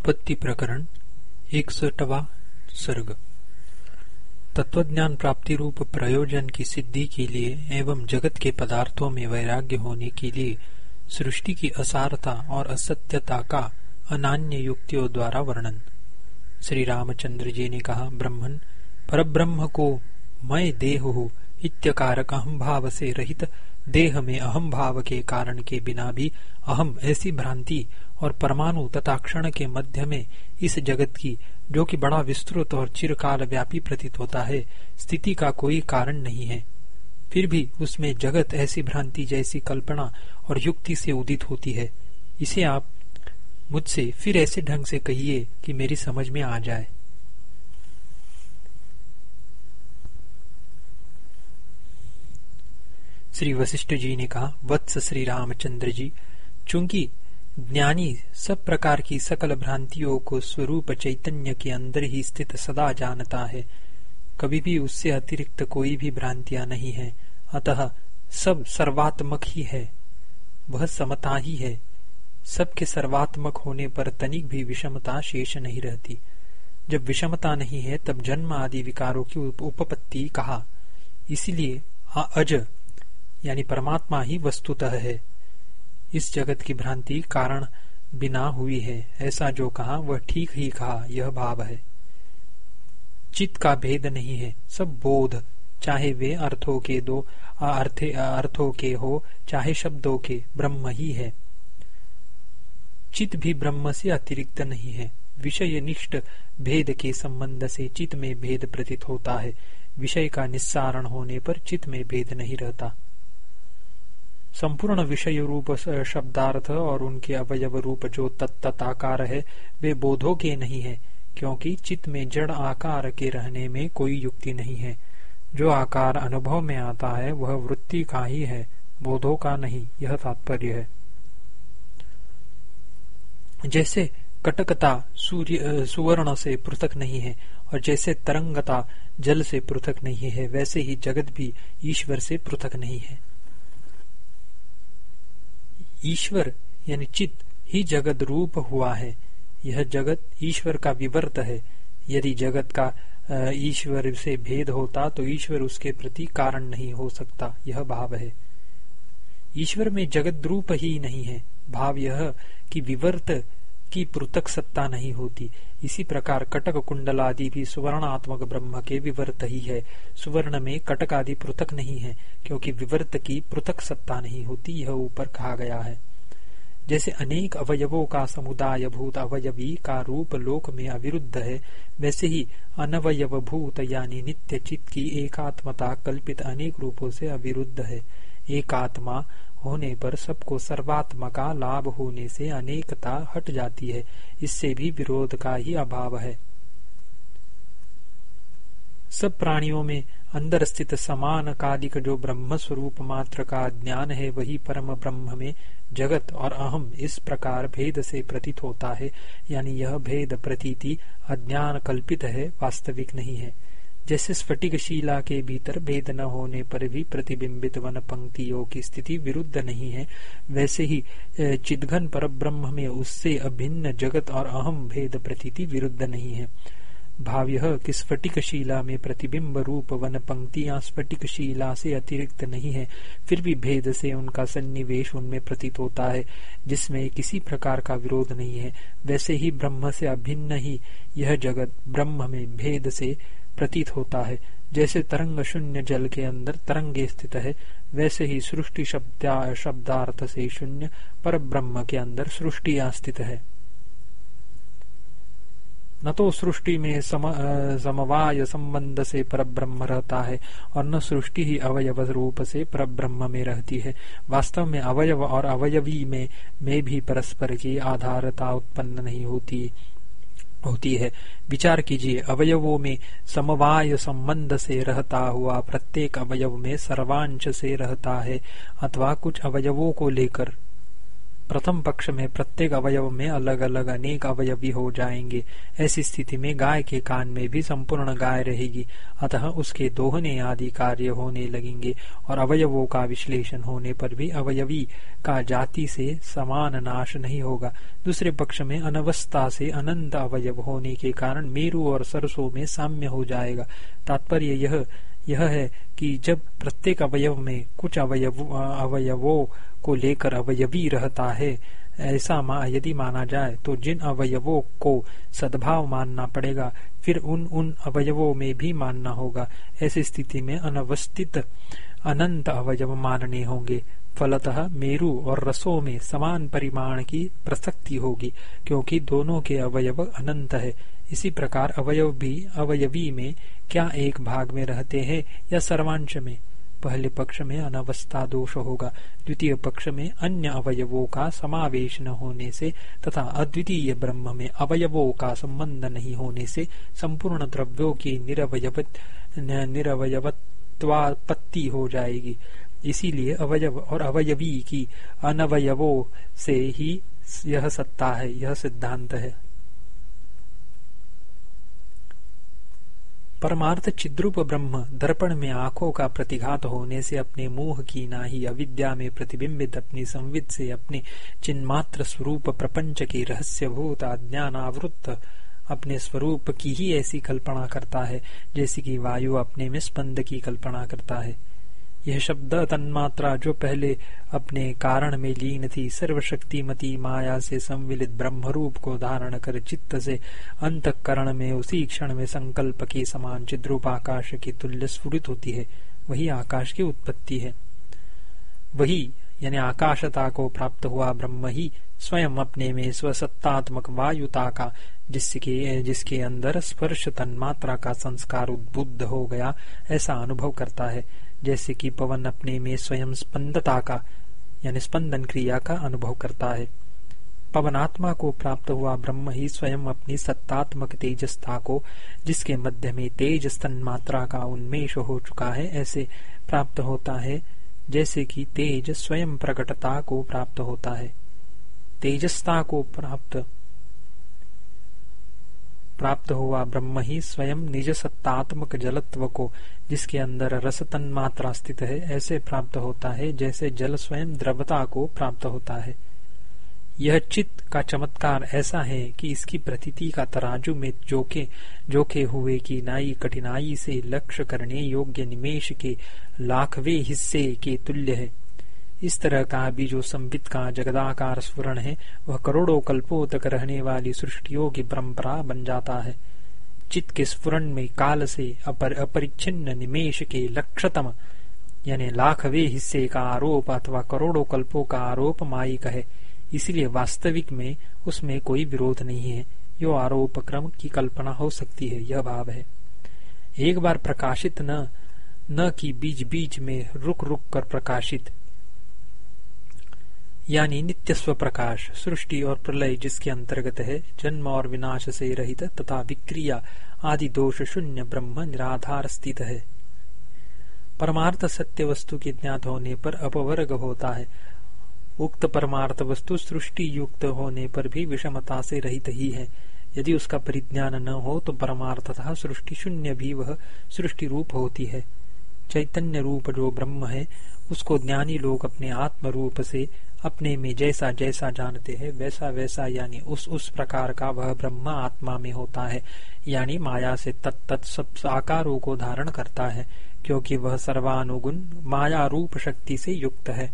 उत्पत्ति प्रकरण इकसठवा सर्ग। तत्वज्ञान प्राप्ति रूप प्रयोजन की सिद्धि के लिए एवं जगत के पदार्थों में वैराग्य होने के लिए सृष्टि की असारता और असत्यता का अनान्य युक्तियों द्वारा वर्णन। श्री रामचंद्र जी ने कहा, ब्रह्मन, परब्रह्म को मैं देह हूँ, इत्यकारक अहम भाव से रहित देह में अहम भाव के कारण के बिना भी अहम ऐसी भ्रांति और परमाणु तथा क्षण के मध्य में इस जगत की, जो कि बड़ा विस्तृत और चिरकाल व्यापी प्रतीत होता है, स्थिति का कोई कारण नहीं है। फिर भी उसमें जगत ऐसी भ्रांति जैसी कल्पना और युक्ति से उदित होती है। इसे आप मुझसे फिर ऐसे ढंग से कहिए कि मेरी समझ में आ जाए। श्री वशिष्ठ जी ने कहा, वत्स श्री रामचंद्र जी, चूँकि ज्ञानी सब प्रकार की सकल भ्रांतियों को स्वरूप चैतन्य के अंदर ही स्थित सदा जानता है, कभी भी उससे अतिरिक्त कोई भी भ्रांतियाँ नहीं है, अतः सब सर्वात्मक ही है, वह समता ही है। सबके सर्वात्मक होने पर तनिक भी विषमता शेष नहीं रहती। जब विषमता नहीं है, तब जन्म आदि विकारों की उपपत्ति कहा। इसलिए अज यानी परमात्मा ही वस्तुतः है। इस जगत की भ्रांति कारण बिना हुई है। ऐसा जो कहा, वह ठीक ही कहा, यह भाव है। चित्त का भेद नहीं है, सब बोध, चाहे वे अर्थों के दो अर्थे अर्थों के हो, चाहे शब्दों के, ब्रह्म ही है। चित्त भी ब्रह्म से अतिरिक्त नहीं है। विषय निष्ठ भेद के संबंध से चित्त में भेद प्रतीत होता है। विषय का निस्सारण होने पर चित्त में भेद नहीं रहता। संपूर्ण विषय रूप शब्दार्थ और उनके अवयव रूप जो तत्ताकार है, वे बोधों के नहीं है, क्योंकि चित्त में जड़ आकार के रहने में कोई युक्ति नहीं है। जो आकार अनुभव में आता है, वह वृत्ति का ही है, बोधों का नहीं, यह तात्पर्य है। जैसे कटकता सूर्य सुवर्ण से पृथक नहीं है, और जैसे तरंगता जल से पृथक नहीं है, वैसे ही जगत भी ईश्वर से पृथक नहीं है। ईश्वर, यानी चित्त, ही जगत रूप हुआ है। यह जगत ईश्वर का विवर्त है। यदि जगत का ईश्वर से भेद होता तो ईश्वर उसके प्रति कारण नहीं हो सकता। यह भाव है। ईश्वर में जगत रूप ही नहीं है। भाव यह कि विवर्त की पृथक सत्ता नहीं होती। इसी प्रकार कटक कुंडल आदि भी सुवर्णात्मक ब्रह्म के विवर्त ही है। सुवर्ण में कटक आदि पृथक नहीं है, क्योंकि विवर्त की पृथक सत्ता नहीं होती, यह ऊपर कहा गया है। जैसे अनेक अवयवों का समुदाय भूत अवयवी का रूप लोक में अविरुद्ध है, वैसे ही अनवयव भूत यानी नित्य चित्त की एकात्मता कल्पित अनेक रूपों से अविरुद्ध है। एकात्मा होने पर सबको सर्वात्मा का लाभ होने से अनेकता हट जाती है। इससे भी विरोध का ही अभाव है। सब प्राणियों में अंदर स्थित समान कालिक जो ब्रह्म स्वरूप मात्र का ज्ञान है, वही परम ब्रह्म में जगत और अहम इस प्रकार भेद से प्रतीत होता है। यानी यह भेद प्रतीति अज्ञान कल्पित है, वास्तविक नहीं है। जैसे स्फटिक शिला के भीतर भेद न होने पर भी प्रतिबिंबित वन पंक्तियों की स्थिति विरुद्ध नहीं है, वैसे ही चिदघन पर ब्रह्म में उससे अभिन्न जगत और अहम भेद प्रतीति विरुद्ध नहीं है। भाव यह कि स्फटिक शिला में प्रतिबिंब रूप वन पंक्तियाँ स्फटिक शिला से अतिरिक्त नहीं है, फिर भी भेद से उनका सन्निवेश उनमें प्रतीत होता है, जिसमें किसी प्रकार का विरोध नहीं है। वैसे ही ब्रह्म से अभिन्न ही यह जगत ब्रह्म में भेद से प्रतीत होता है। जैसे तरंग शून्य जल के अंदर तरंगे स्थित है वैसे ही सृष्टि शब्दार्थ से शून्य पर ब्रह्म के अंदर सृष्टिया स्थित है। न तो सृष्टि में सम, समवाय संबंध से पर ब्रह्म रहता है और न सृष्टि ही अवयव रूप से पर ब्रह्म में रहती है। वास्तव में अवयव और अवयवी में में भी परस्पर की आधारता उत्पन्न नहीं होती। होती है। विचार कीजिए, अवयवों में समवाय संबंध से रहता हुआ प्रत्येक अवयव में सर्वांश से रहता है, अथवा कुछ अवयवों को लेकर। प्रथम पक्ष में प्रत्येक अवयव में अलग अलग अनेक अवयवी हो जाएँगे। ऐसी स्थिति में गाय के कान में भी संपूर्ण गाय रहेगी। अतः उसके दोहने आदि कार्य होने लगेंगे और अवयवों का विश्लेषण होने पर भी अवयवी का जाति से समान नाश नहीं होगा। दूसरे पक्ष में अनवस्था से अनंत अवयव होने के कारण मेरू और सरसों में साम्य हो जाएगा। तात्पर्य यह यह है कि जब प्रत्येक अवयव में कुछ अवयव अवयवों को लेकर अवयवी रहता है ऐसा मा, यदि माना जाए तो जिन अवयवों को सद्भाव मानना पड़ेगा फिर उन उन अवयवों में भी मानना होगा। ऐसी स्थिति में अनवस्थित अनंत अवयव मानने होंगे। फलतः मेरु और रसों में समान परिमाण की प्रसक्ति होगी क्योंकि दोनों के अवयव अनंत है। इसी प्रकार अवयव भी, अवयवी में क्या एक भाग में रहते हैं या सर्वांश में? पहले पक्ष में अनवस्था दोष होगा, द्वितीय पक्ष में अन्य अवयवों का समावेश न होने से तथा अद्वितीय ब्रह्म में अवयवों का संबंध नहीं होने से संपूर्ण द्रव्यों की निरवयवत्वापत्ति हो जाएगी। इसीलिए अवयव और अवयवी की अनवयवों से ही यह सत्ता है, यह सिद्धांत है। परमार्थ चिद्रूप ब्रह्म दर्पण में आँखों का प्रतिघात होने से अपने मोह की ना ही अविद्या में प्रतिबिंबित, अपनी संविद से अपने चिन्मात्र स्वरूप प्रपंच के रहस्यभूत अज्ञानावृत्त अपने स्वरूप की ही ऐसी कल्पना करता है, जैसी कि वायु अपने में स्पंद की कल्पना करता है। यह शब्द तन्मात्रा जो पहले अपने कारण में लीन थी, सर्वशक्तिमती माया से संविलित ब्रह्मरूप को धारण कर चित्त से अंतकरण में उसी क्षण में संकल्प के समान चिद्रूप आकाश की तुल्य स्फुरित होती है, वही आकाश की उत्पत्ति है। वही, यानी आकाशता को प्राप्त हुआ ब्रह्म ही स्वयं अपने में स्वसत्तात्मक वायुता का, जिसके जिसके अंदर स्पर्श तन्मात्रा का संस्कार उद्बुद्ध हो गया, ऐसा अनुभव करता है। जैसे कि पवन अपने में स्वयं स्पंदता का, यानी स्पंदन क्रिया का अनुभव करता है। पवनात्मा को प्राप्त हुआ ब्रह्म ही स्वयं अपनी सत्तात्मक तेजस्था को, जिसके मध्य में तेज स्तन मात्रा का उन्मेष हो चुका है, ऐसे प्राप्त होता है, जैसे कि तेज स्वयं प्रकटता को प्राप्त होता है। तेजस्ता को प्राप्त प्राप्त हुआ ब्रह्म ही स्वयं निज सत्तात्मक जलत्व को, जिसके अंदर रस तन मात्रा स्थित है, ऐसे प्राप्त होता है जैसे जल स्वयं द्रवता को प्राप्त होता है। यह चित्त का चमत्कार ऐसा है कि इसकी प्रतीति का तराजू में जोखे जोखे हुए की नाई कठिनाई से लक्ष्य करने योग्य निमेश के लाखवे हिस्से के तुल्य है। इस तरह का भी जो संबित का, जगदाकार स्फुरण है, वह करोड़ों कल्पों तक रहने वाली सृष्टियों की परंपरा बन जाता है। चित्त के स्फुरण में काल से अपर, अपरिच्छिन्न निमेश के लक्षतम, यानी लाखवे हिस्से का आरोप अथवा करोड़ों कल्पों का आरोप माइक है। इसलिए वास्तविक में उसमें कोई विरोध नहीं है। यो आरोप क्रम की कल्पना हो सकती है, यह भाव है। एक बार प्रकाशित न न कि बीच बीच में रुक रुक कर प्रकाशित। यानी नित्य स्व प्रकाश सृष्टि और प्रलय जिसके अंतर्गत है, जन्म और विनाश से रहित तथा विक्रिया आदि दोष शून्य ब्रह्म निराधार स्थित है। परमार्थ सत्य वस्तु के ज्ञात होने पर अपवर्ग होता है। उक्त परमार्थ वस्तु सृष्टि युक्त होने पर भी विषमता से रहित ही है। यदि उसका परिज्ञान न हो तो परमार्थतः सृष्टि शून्य भी वह सृष्टि रूप होती है। चैतन्य रूप जो ब्रह्म है, उसको ज्ञानी लोग अपने आत्म रूप से अपने में जैसा जैसा जानते हैं, वैसा वैसा यानी उस उस प्रकार का वह ब्रह्म आत्मा में होता है। यानी माया से तत्त सब आकारों को धारण करता है, क्योंकि वह सर्वानुगुण माया रूप शक्ति से युक्त है।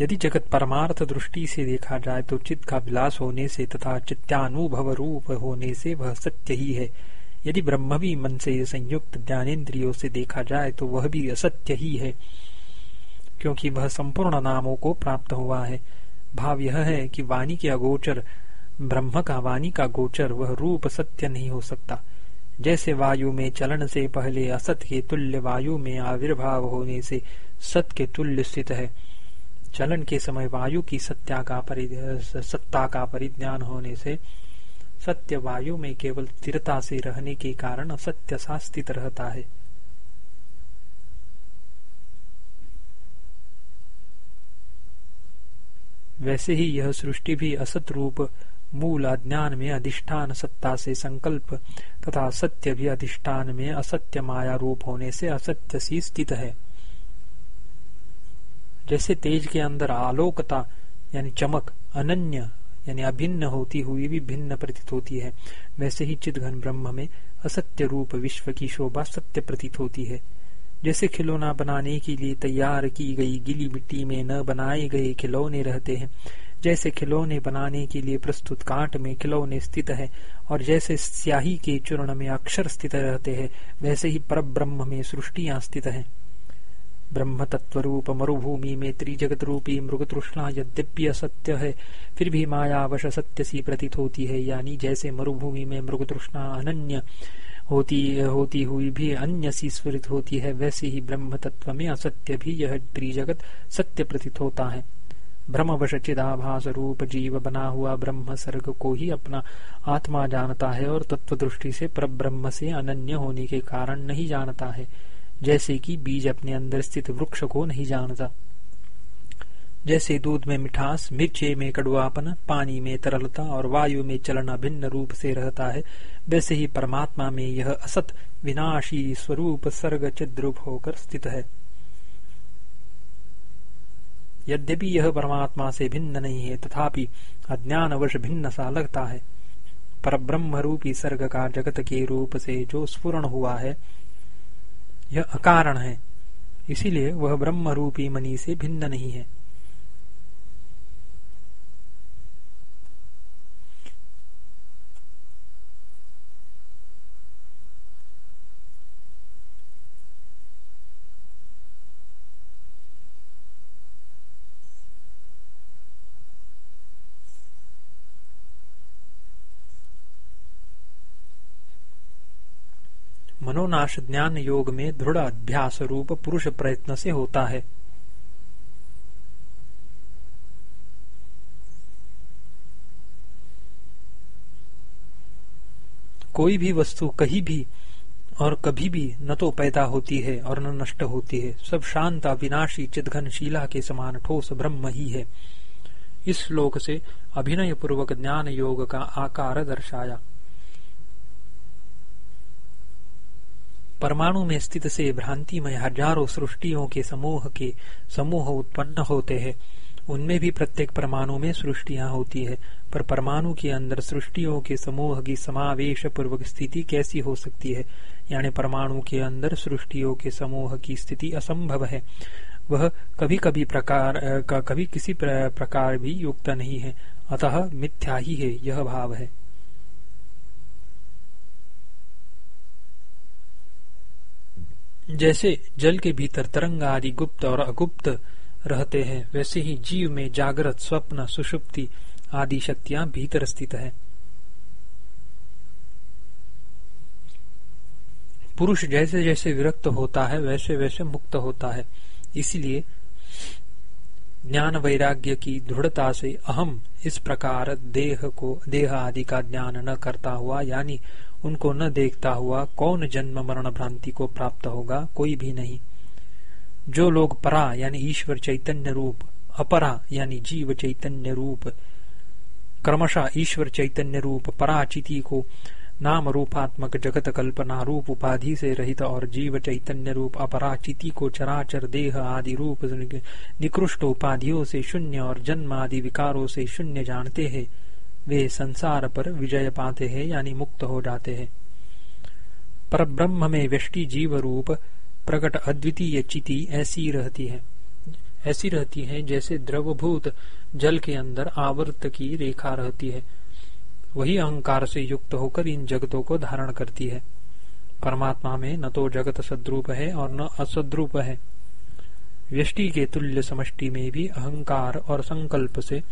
यदि जगत परमार्थ दृष्टि से देखा जाए तो चित्त का विलास होने से तथा चित्तानुभव रूप होने से वह सत्य ही है। यदि ब्रह्म भी मन से संयुक्त ज्ञानेन्द्रियों से देखा जाए तो वह भी असत्य ही है। क्योंकि वह संपूर्ण नामों को प्राप्त हुआ है। भाव यह है कि वाणी के अगोचर, ब्रह्म का वाणी का गोचर वह रूप सत्य नहीं हो सकता। जैसे वायु में चलन से पहले असत के तुल्य वायु में आविर्भाव होने से सत के तुल्य स्थित है। चलन के समय वायु की सत्या का सत्ता का परिज्ञान होने से सत्य वायु में केवल स्थिरता से रहने के कारण असत्य सा स्थित रहता है। वैसे ही यह सृष्टि भी असत रूप, मूल अज्ञान में अधिष्ठान सत्ता से संकल्प, तथा सत्य भी अधिष्ठान में असत्य माया रूप होने से असत्य सी स्थित है। जैसे तेज के अंदर आलोकता, यानी चमक, अनन्य, यानी अभिन्न होती हुई भी भिन्न प्रतीत होती है, वैसे ही चिदघन ब्रह्म में असत्य रूप विश्व की शोभा सत्य प्रतीत होती है। जैसे खिलौना बनाने के लिए तैयार की गई गिली मिट्टी में न बनाए गए खिलौने रहते हैं। जैसे खिलौने बनाने के लिए प्रस्तुत कांट में खिलौने स्थित है और जैसे स्याही के चूर्ण में अक्षर स्थित रहते हैं, वैसे ही पर ब्रह्म में सृष्टिया स्थित है। ब्रह्म तत्व रूप मरुभूमि में त्रिजगत रूपी मृग तृष्णा यद्यपि असत्य है, फिर भी मायावश सत्य सी प्रतीत होती है, यानी जैसे मरुभूमि में मृग तृष्णा अनन्य होती होती हुई भी अन्य सी स्फुरित होती है, वैसे ही ब्रह्म तत्व में असत्य भी यह त्रिजगत सत्य प्रतीत होता है। ब्रह्मवश चिदाभास रूप जीव बना हुआ ब्रह्म सर्ग को ही अपना आत्मा जानता है और तत्व दृष्टि से ब्रह्म से अनन्य होने के कारण नहीं जानता है, जैसे कि बीज अपने अंदर स्थित वृक्ष को नहीं जानता। जैसे दूध में मिठास, मिर्चे में कड़ुआपन, पानी में तरलता और वायु में चलना भिन्न रूप से रहता है, वैसे ही परमात्मा में यह असत, विनाशी स्वरूप सर्ग चिद्रूप होकर स्थित है। यद्यपि यह परमात्मा से भिन्न नहीं है, तथापि अज्ञानवश भिन्न सा लगता है। पर ब्रह्म रूपी सर्ग का जगत के रूप से जो स्फुरण हुआ है, यह अकारण है। इसीलिए वह ब्रह्म रूपी मनी से भिन्न नहीं है। मनोनाश ज्ञान योग में दृढ़ अभ्यास रूप पुरुष प्रयत्न से होता है। कोई भी वस्तु कहीं भी और कभी भी न तो पैदा होती है और न नष्ट होती है। सब शांत, अविनाशी चिदघन शीला के समान ठोस ब्रह्म ही है। इस श्लोक से अभिनय पूर्वक ज्ञान योग का आकार दर्शाया। परमाणु में स्थित से भ्रांति में हज़ारों सृष्टियों के समूह के समूह उत्पन्न होते हैं। उनमें भी प्रत्येक परमाणु में सृष्टिया होती है। पर परमाणु के अंदर सृष्टियों के समूह की समावेश पूर्वक स्थिति कैसी हो सकती है? यानी परमाणु के अंदर सृष्टियों के समूह की स्थिति असंभव है। वह कभी कभी प्रकार का कभी किसी प्रकार भी युक्त नहीं है। अतः मिथ्या ही है, यह भाव है। जैसे जल के भीतर तरंग आदि गुप्त और अगुप्त रहते हैं, वैसे ही जीव में जागृत, स्वप्न, सुषुप्ति आदि शक्तियाँ भीतर स्थित है। पुरुष जैसे जैसे विरक्त होता है, वैसे वैसे मुक्त होता है। इसलिए ज्ञान वैराग्य की दृढ़ता से अहम इस प्रकार देह को देह आदि का ज्ञान न करता हुआ, यानी उनको न देखता हुआ, कौन जन्म मरण भ्रांति को प्राप्त होगा? कोई भी नहीं। जो लोग परा, यानी ईश्वर चैतन्य रूप, अपरा, यानी जीव चैतन्य रूप, क्रमशः ईश्वर चैतन्य रूप, पराचिति को नाम रूपात्मक जगत कल्पना रूप उपाधि से रहित और जीव चैतन्य रूप अपराचिति को चराचर देह आदि रूप निकृष्ट उपाधियों से शून्य और जन्म आदि विकारों से शून्य जानते हैं। वे संसार पर विजय पाते हैं, यानी मुक्त हो जाते हैं। पर ब्रह्म में व्यष्टि जीव रूप प्रकट अद्वितीय चिति ऐसी रहती है। ऐसी रहती है जैसे द्रवभूत जल के अंदर आवर्त की रेखा रहती है। वही अहंकार से युक्त होकर इन जगतों को धारण करती है। परमात्मा में न तो जगत सद्रूप है और न असद्रूप है। व्यष्टि के तुल्य समष्टि में भी अहंकार और संकल्प से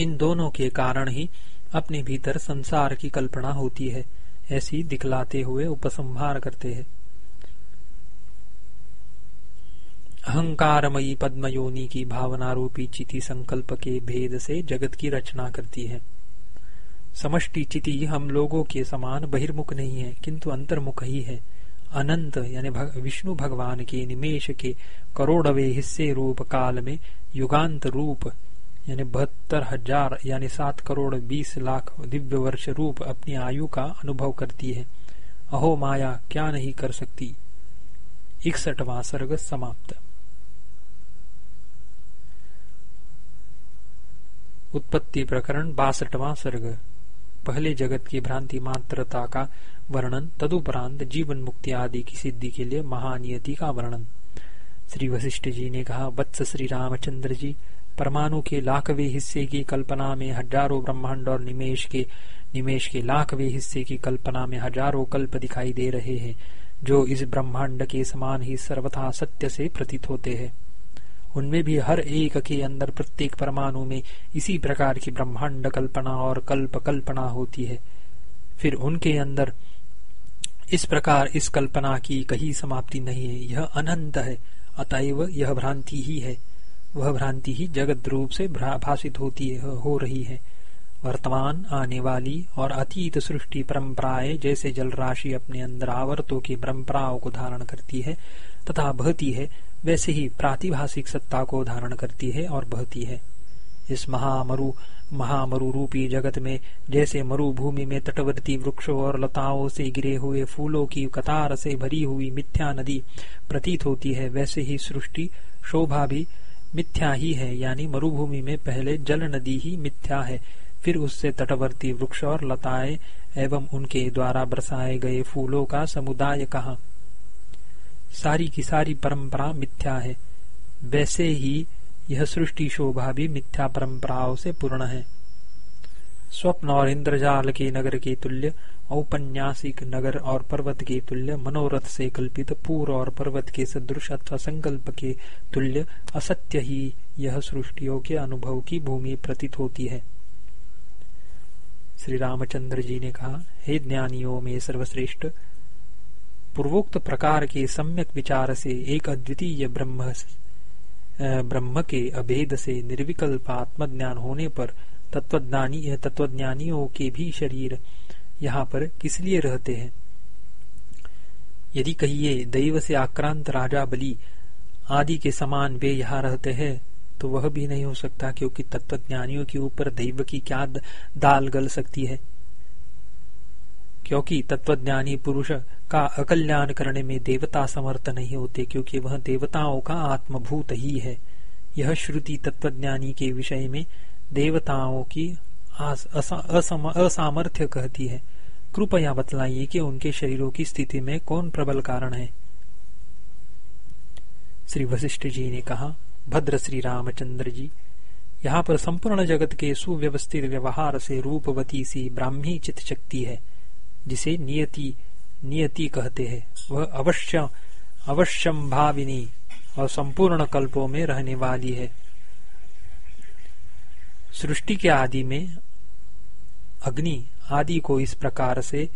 इन दोनों के कारण ही अपने भीतर संसार की कल्पना होती है, ऐसी दिखलाते हुए उपसंहार करते हैं। अहंकारमयी पद्मयोनी की भावना रूपी चिति संकल्प के भेद से जगत की रचना करती है। समष्टि चिति हम लोगों के समान बहिर्मुख नहीं है किंतु अंतर्मुख ही है। अनंत यानी भग, विष्णु भगवान के निमेश के करोड़वे हिस्से रूप काल में युगांत रूप यानी बहत्तर हज़ार यानी सात करोड़ बीस लाख दिव्य वर्ष रूप अपनी आयु का अनुभव करती है। अहो माया क्या नहीं कर सकती? इकसठवा सर्ग समाप्त। उत्पत्ति प्रकरण बासठवा सर्ग। पहले जगत की भ्रांति मात्रता का वर्णन, तदुपरांत जीवन मुक्ति आदि की सिद्धि के लिए महानियति का वर्णन। श्री वशिष्ठ जी ने कहा, वत्स श्री रामचंद्र जी, परमाणु के लाखवे हिस्से की कल्पना में हज़ारों ब्रह्मांड और निमेश के निमेश के लाखवे हिस्से की कल्पना में हज़ारों कल्प दिखाई दे रहे हैं, जो इस ब्रह्मांड के समान ही सर्वथा सत्य से प्रतीत होते हैं। उनमें भी हर एक के अंदर प्रत्येक परमाणु में इसी प्रकार की ब्रह्मांड कल्पना और कल्प कल्पना होती है। फिर उनके अंदर इस प्रकार इस कल्पना की कहीं समाप्ति नहीं है। यह अनंत है, अतएव यह भ्रांति ही है। वह भ्रांति ही जगत रूप से भाषित होती है, हो रही है। वर्तमान, आने वाली और अतीत सृष्टि परंपराएँ जैसे जल राशि अपने अंदर आवर्तों की परंपराओं को धारण करती है तथा बहती है वैसे ही प्रातिभाषिक सत्ता को धारण करती है और बहती है। इस महामरु महामरु रूपी जगत में, जैसे मरुभूमि में तटवर्ती वृक्षों और लताओं से गिरे हुए फूलों की कतार से भरी हुई मिथ्या नदी प्रतीत होती है, वैसे ही सृष्टि, शोभा भी मिथ्या ही है, यानी मरुभूमि में पहले जल नदी ही मिथ्या है, फिर उससे तटवर्ती वृक्ष और लताएँ एवं उनके द्वारा बरसाए गए फूलों का समुदाय कहा? सारी की सारी परंपरा मिथ्या है। वैसे ही यह सृष्टि शोभा भी मिथ्या परंपराओं से पूर्ण है। स्वप्न और इंद्रजाल के नगर के तुल्य, औपन्यासिक नगर और पर्वत के तुल्य, मनोरथ से कल्पित पूर्व और पर्वत के सदृश अथवा संकल्प के तुल्य, असत्य ही यह सृष्टियों के अनुभव की भूमि प्रतीत होती है। श्री रामचंद्र जी ने कहा, हे ज्ञानियों में सर्वश्रेष्ठ पूर्वोक्त प्रकार के सम्यक विचार से एक अद्वितीय ब्रह्म ब्रह्म के अभेद से निर्विकल्प आत्मज्ञान होने पर तत्वज्ञानी तत्वज्ञानियों के भी शरीर यहाँ पर किस लिए रहते हैं? यदि कहिए, दैव से आक्रांत राजा बलि आदि के समान वे यहाँ रहते हैं तो वह भी नहीं हो सकता क्योंकि तत्वज्ञानियों के ऊपर दैव की क्या दाल गल सकती है। क्योंकि तत्वज्ञानी पुरुष का अकल्याण करने में देवता समर्थ नहीं होते, क्योंकि वह देवताओं का आत्मभूत ही है। यह श्रुति तत्वज्ञानी के विषय में देवताओं की असामर्थ्य कहती है। कृपया बतलाइए कि उनके शरीरों की स्थिति में कौन प्रबल कारण है। श्री वशिष्ठ जी ने कहा, भद्र श्री रामचंद्र जी, यहाँ पर संपूर्ण जगत के सुव्यवस्थित व्यवहार से रूपवती सी ब्राह्मी चित शक्ति है। जिसे नियति नियति कहते हैं। वह अवश्य अवश्यम भाविनी और संपूर्ण कल्पों में रहने वाली है। सृष्टि के आदि में अग्नि आदि को इस प्रकार से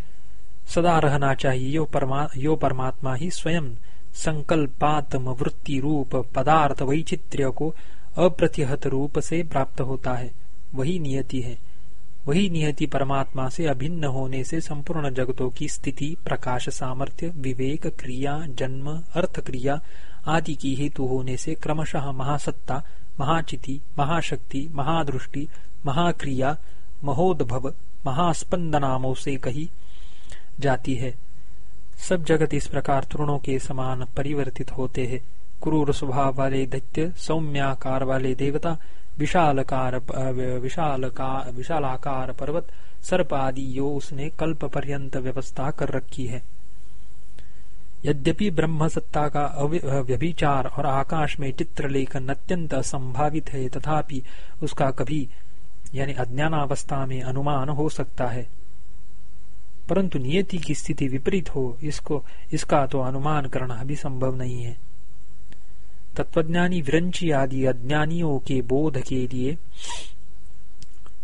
सदा रहना चाहिए। यो, परमा, यो परमात्मा ही स्वयं संकल्पात्म वृत्ति रूप पदार्थ वैचित्र्य को अप्रतिहत रूप से प्राप्त होता है। वही नियति है। वही नियति परमात्मा से अभिन्न होने से संपूर्ण जगतों की स्थिति, प्रकाश, सामर्थ्य, विवेक, क्रिया, जन्म अर्थ क्रिया आदि की हेतु होने से क्रमशः महासत्ता, महाचिति, महाशक्ति, महादृष्टि, महाक्रिया, महोद्भव, महास्पंदनामों से कही जाती है। सब जगत इस प्रकार तृणों के समान परिवर्तित होते हैं। क्रूर स्वभाव वाले दैत्य, सौम्याकार वाले देवता विशालकार विशालकार विशालाकार पर्वत सर्प आदि यो उसने कल्प पर्यंत व्यवस्था कर रखी है। यद्यपि ब्रह्म सत्ता का व्यभिचार और आकाश में चित्र लेखन अत्यंत असंभावित है, तथापि उसका कभी, यानी अज्ञानावस्था में अनुमान हो सकता है। परंतु नियति की स्थिति विपरीत हो, इसको, इसका तो अनुमान करना भी संभव नहीं है। तत्वज्ञानी विरंची आदि अज्ञानियों के बोध के लिए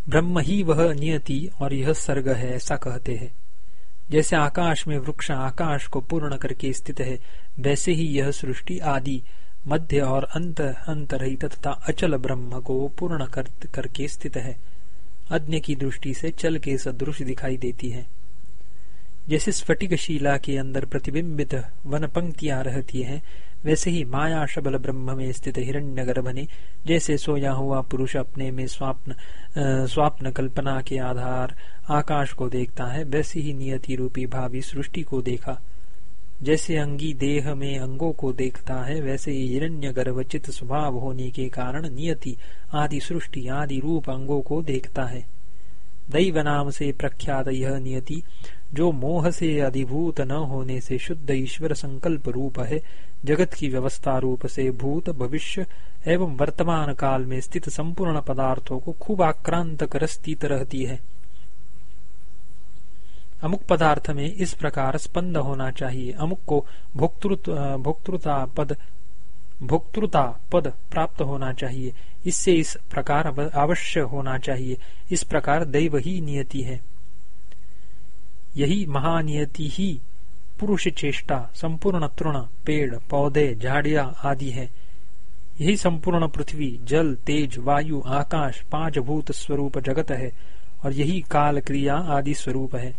ब्रह्म ही वह नियति और यह सर्ग है ऐसा कहते हैं। जैसे आकाश में वृक्ष आकाश को पूर्ण करके स्थित है वैसे ही यह सृष्टि आदि मध्य और अंत अंतरहित तथा अचल ब्रह्म को पूर्ण कर, करके स्थित है। अज्ञ की दृष्टि से चल के सदृश दिखाई देती है। जैसे स्फटिक शिला के अंदर प्रतिबिंबित वन पंक्तियाँ रहती हैं वैसे ही माया शबल ब्रह्म में स्थित हिरण्य गर्भ ने जैसे सोया हुआ पुरुष अपने में स्वाप्न स्वाप्न कल्पना के आधार आकाश को देखता है, वैसे ही नियति रूपी भावी सृष्टि को देखा। जैसे अंगी देह में अंगों को देखता है, वैसे ही हिरण्य गर्भचित स्वभाव होने के कारण नियति आदि सृष्टि आदि रूप अंगों को देखता है। दैव नाम से प्रख्यात यह नियति, जो मोह से अधिभूत न होने से शुद्ध ईश्वर संकल्प रूप है जगत की व्यवस्था रूप से भूत, भविष्य एवं वर्तमान काल में स्थित संपूर्ण पदार्थों को खूब आक्रांत कर स्थित रहती है। अमुक पदार्थ में इस प्रकार स्पंद होना चाहिए। अमुक को भोक्तृता पद भोक्तृता पद प्राप्त होना चाहिए। इससे इस प्रकार अवश्य होना चाहिए। इस प्रकार दैव ही नियति है। यही महानियति ही पुरुष चेष्टा संपूर्ण तृण पेड़ पौधे झाड़िया आदि है यही संपूर्ण पृथ्वी जल तेज वायु आकाश पाँच भूत स्वरूप जगत है और यही काल क्रिया आदि स्वरूप है।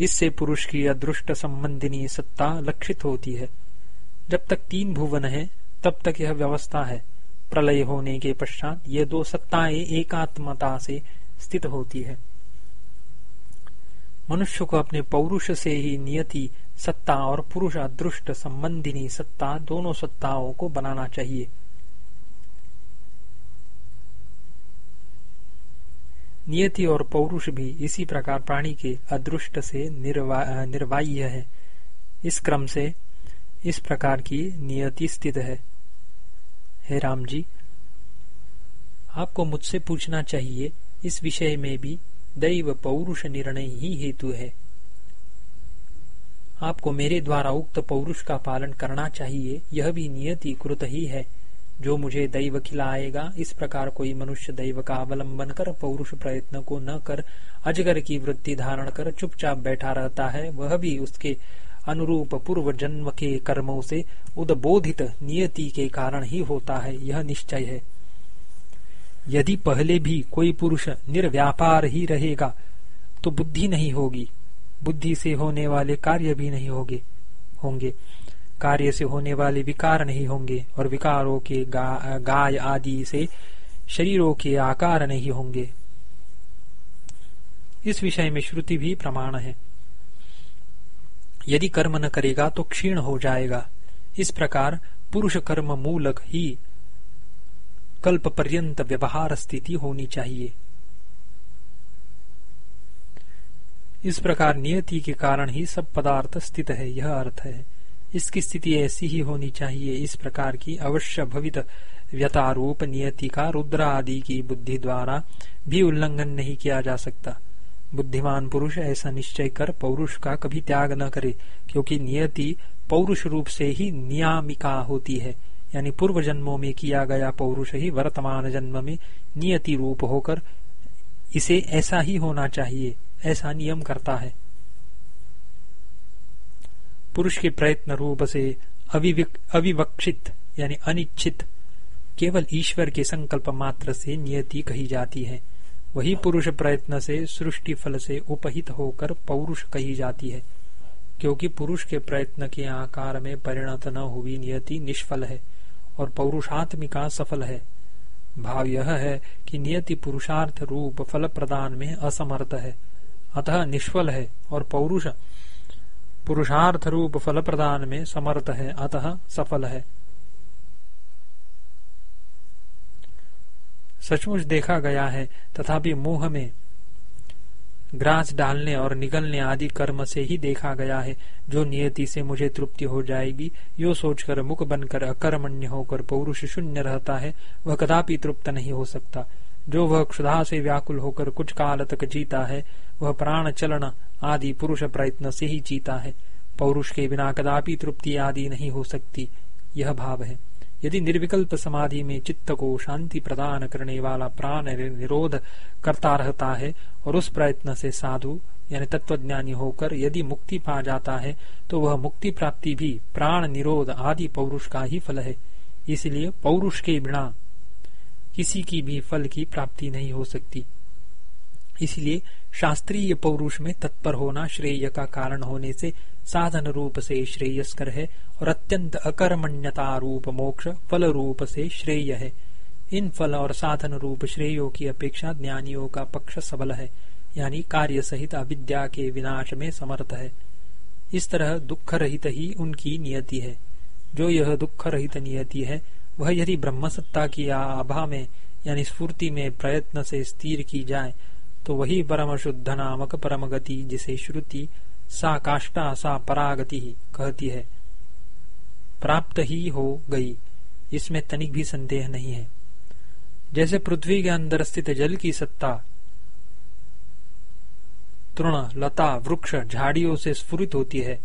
इससे पुरुष की अदृष्ट संबंधिनी सत्ता लक्षित होती है। जब तक तीन भुवन है, तब तक यह व्यवस्था है। प्रलय होने के पश्चात ये दो सत्ताएँ एकात्मता से स्थित होती है। मनुष्य को अपने पौरुष से ही नियति सत्ता और पुरुष अदृष्ट संबंधिनी सत्ता दोनों सत्ताओं को बनाना चाहिए। नियति और पौरुष भी इसी प्रकार प्राणी के अदृष्ट से निर्वा, निर्वाह्य है। इस क्रम से इस प्रकार की नियति स्थित है। हे राम जी आपको मुझसे पूछना चाहिए इस विषय में भी दैव पौरुष निर्णय ही हेतु है। आपको मेरे द्वारा उक्त पौरुष का पालन करना चाहिए, यह भी नियति कृत ही है। जो मुझे दैव खिलाएगा, इस प्रकार कोई मनुष्य दैव का अवलंबन कर पौरुष प्रयत्न को न कर, अजगर की वृत्ति धारण कर चुपचाप बैठा रहता है, वह भी उसके अनुरूप पूर्व जन्म के कर्मों से उद्बोधित नियति के कारण ही होता है, यह निश्चय है। यदि पहले भी कोई पुरुष निर्व्यापार ही रहेगा तो बुद्धि नहीं होगी। बुद्धि से होने वाले कार्य भी नहीं होंगे होंगे। कार्य से होने वाले विकार नहीं होंगे और विकारों के गाय आदि से शरीरों के आकार नहीं होंगे। इस विषय में श्रुति भी प्रमाण है। यदि कर्म न करेगा तो क्षीण हो जाएगा। इस प्रकार पुरुष कर्म मूलक ही कल्प पर्यंत व्यवहार स्थिति होनी चाहिए। इस प्रकार नियति के कारण ही सब पदार्थ स्थित है, यह अर्थ है। इसकी स्थिति ऐसी ही होनी चाहिए, इस प्रकार की अवश्य भवित व्यतारूप नियति का रुद्र आदि की बुद्धि द्वारा भी उल्लंघन नहीं किया जा सकता। बुद्धिमान पुरुष ऐसा निश्चय कर पौरुष का कभी त्याग न करे, क्योंकि नियति पौरुष रूप से ही नियामिका होती है। यानी पूर्व जन्मों में किया गया पौरुष ही वर्तमान जन्म में नियति रूप होकर इसे ऐसा ही होना चाहिए। ऐसा नियम करता है। पुरुष के प्रयत्न रूप से अविवक्षित, यानी अनिच्छित, केवल ईश्वर के संकल्प मात्र से नियति कही जाती है। वही पुरुष प्रयत्न से सृष्टि फल से उपहित होकर पौरुष कही जाती है, क्योंकि पुरुष के प्रयत्न के आकार में परिणत न हुई नियति निष्फल है और पौरुषात्मिका सफल है। भाव यह है कि नियति पुरुषार्थ रूप फल प्रदान में असमर्थ है। अतः निष्फल है और पौरुष पुरुषार्थ रूप फल प्रदान में समर्थ है, अतः सफल है। सचमुच देखा गया है, तथापि मोह में ग्रास डालने और निगलने आदि कर्म से ही देखा गया है, जो नियति से मुझे तृप्ति हो जाएगी, यो सोचकर मुख बनकर अकर्मण्य होकर पौरुष शून्य रहता है, वह कदापि तृप्त नहीं हो सकता। जो वह क्षुधा से व्याकुल होकर कुछ काल तक जीता है, वह प्राण चलन आदि पुरुष प्रयत्न से ही जीता है। पौरुष के बिना कदापि तृप्ति आदि नहीं हो सकती, यह भाव है। यदि निर्विकल्प समाधि में चित्त को शांति प्रदान करने वाला प्राण निरोध करता रहता है और उस प्रयत्न से साधु, यानी तत्वज्ञानी होकर यदि मुक्ति पा जाता है तो वह मुक्ति प्राप्ति भी प्राण निरोध आदि पौरुष का ही फल है। इसलिए पौरुष के बिना किसी की भी फल की प्राप्ति नहीं हो सकती। इसलिए शास्त्रीय पौरुष में तत्पर होना श्रेय का कारण होने से साधन रूप से श्रेयस्कर है और अत्यंत अकर्मण्यता रूप मोक्ष फल रूप से श्रेय है। इन फल और साधन रूप श्रेयों की अपेक्षा ज्ञानियों का पक्ष सबल है, यानी कार्य सहित अविद्या के विनाश में समर्थ है। इस तरह दुख रहित ही उनकी नियति है। जो यह दुख रहित नियति है वह यदि ब्रह्म सत्ता की आभा में, यानी स्फूर्ति में प्रयत्न से स्थिर की जाए तो वही परम शुद्ध नामक परम गति जिसे श्रुति सा काष्टा सा परागति कहती है, प्राप्त ही हो गई। इसमें तनिक भी संदेह नहीं है। जैसे पृथ्वी के अंदर स्थित जल की सत्ता, तृण, लता, वृक्ष, झाड़ियों से स्फुरित होती है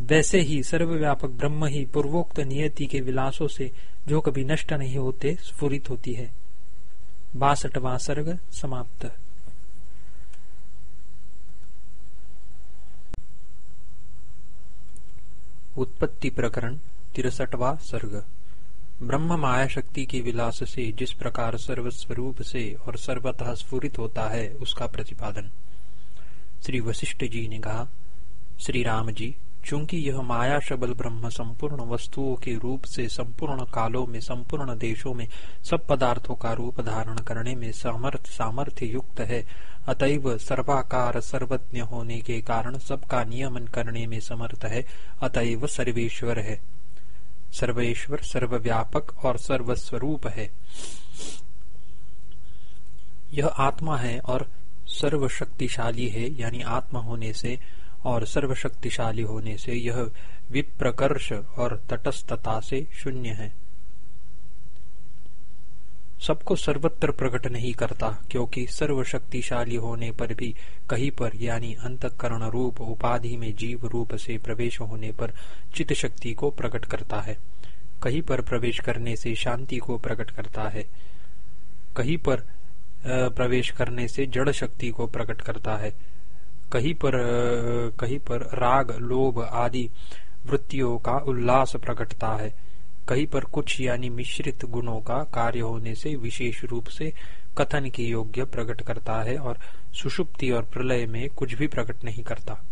वैसे ही सर्वव्यापक ब्रह्म ही पूर्वोक्त नियति के विलासों से जो कभी नष्ट नहीं होते, स्फुरित होती है। बासठवा सर्ग समाप्त। उत्पत्ति प्रकरण तिरसठवा सर्ग। ब्रह्म माया शक्ति के विलास से जिस प्रकार सर्वस्वरूप से और सर्वतः स्फुरित होता है, उसका प्रतिपादन। श्री वशिष्ठ जी ने कहा, श्री राम जी चूँकि यह माया शबल ब्रह्म संपूर्ण वस्तुओं के रूप से संपूर्ण कालों में, संपूर्ण देशों में, सब पदार्थों का रूप धारण करने में समर्थ सामर्थ्य युक्त है। अतएव सर्वाकार, सर्वज्ञ होने के कारण सबका नियमन करने में समर्थ है। अतएव सर्वेश्वर है। सर्वेश्वर सर्वव्यापक और सर्वस्वरूप है। यह आत्मा है और सर्वशक्तिशाली है, यानी आत्मा होने से और सर्वशक्तिशाली होने से यह विप्रकर्ष और तटस्थता से शून्य है। सबको सर्वत्र प्रकट नहीं करता, क्योंकि सर्वशक्तिशाली होने पर भी कहीं पर, यानी अंतकरण रूप, उपाधि में जीव रूप से प्रवेश होने पर चित शक्ति को प्रकट करता है। कहीं पर प्रवेश करने से शांति को प्रकट करता है। कहीं पर प्रवेश करने से जड़ शक्ति को प्रकट करता है। कहीं पर कहीं पर राग, लोभ आदि वृत्तियों का उल्लास प्रकटता है। कहीं पर कुछ यानी मिश्रित गुणों का कार्य होने से विशेष रूप से कथन के योग्य प्रकट करता है और सुषुप्ति और प्रलय में कुछ भी प्रकट नहीं करता।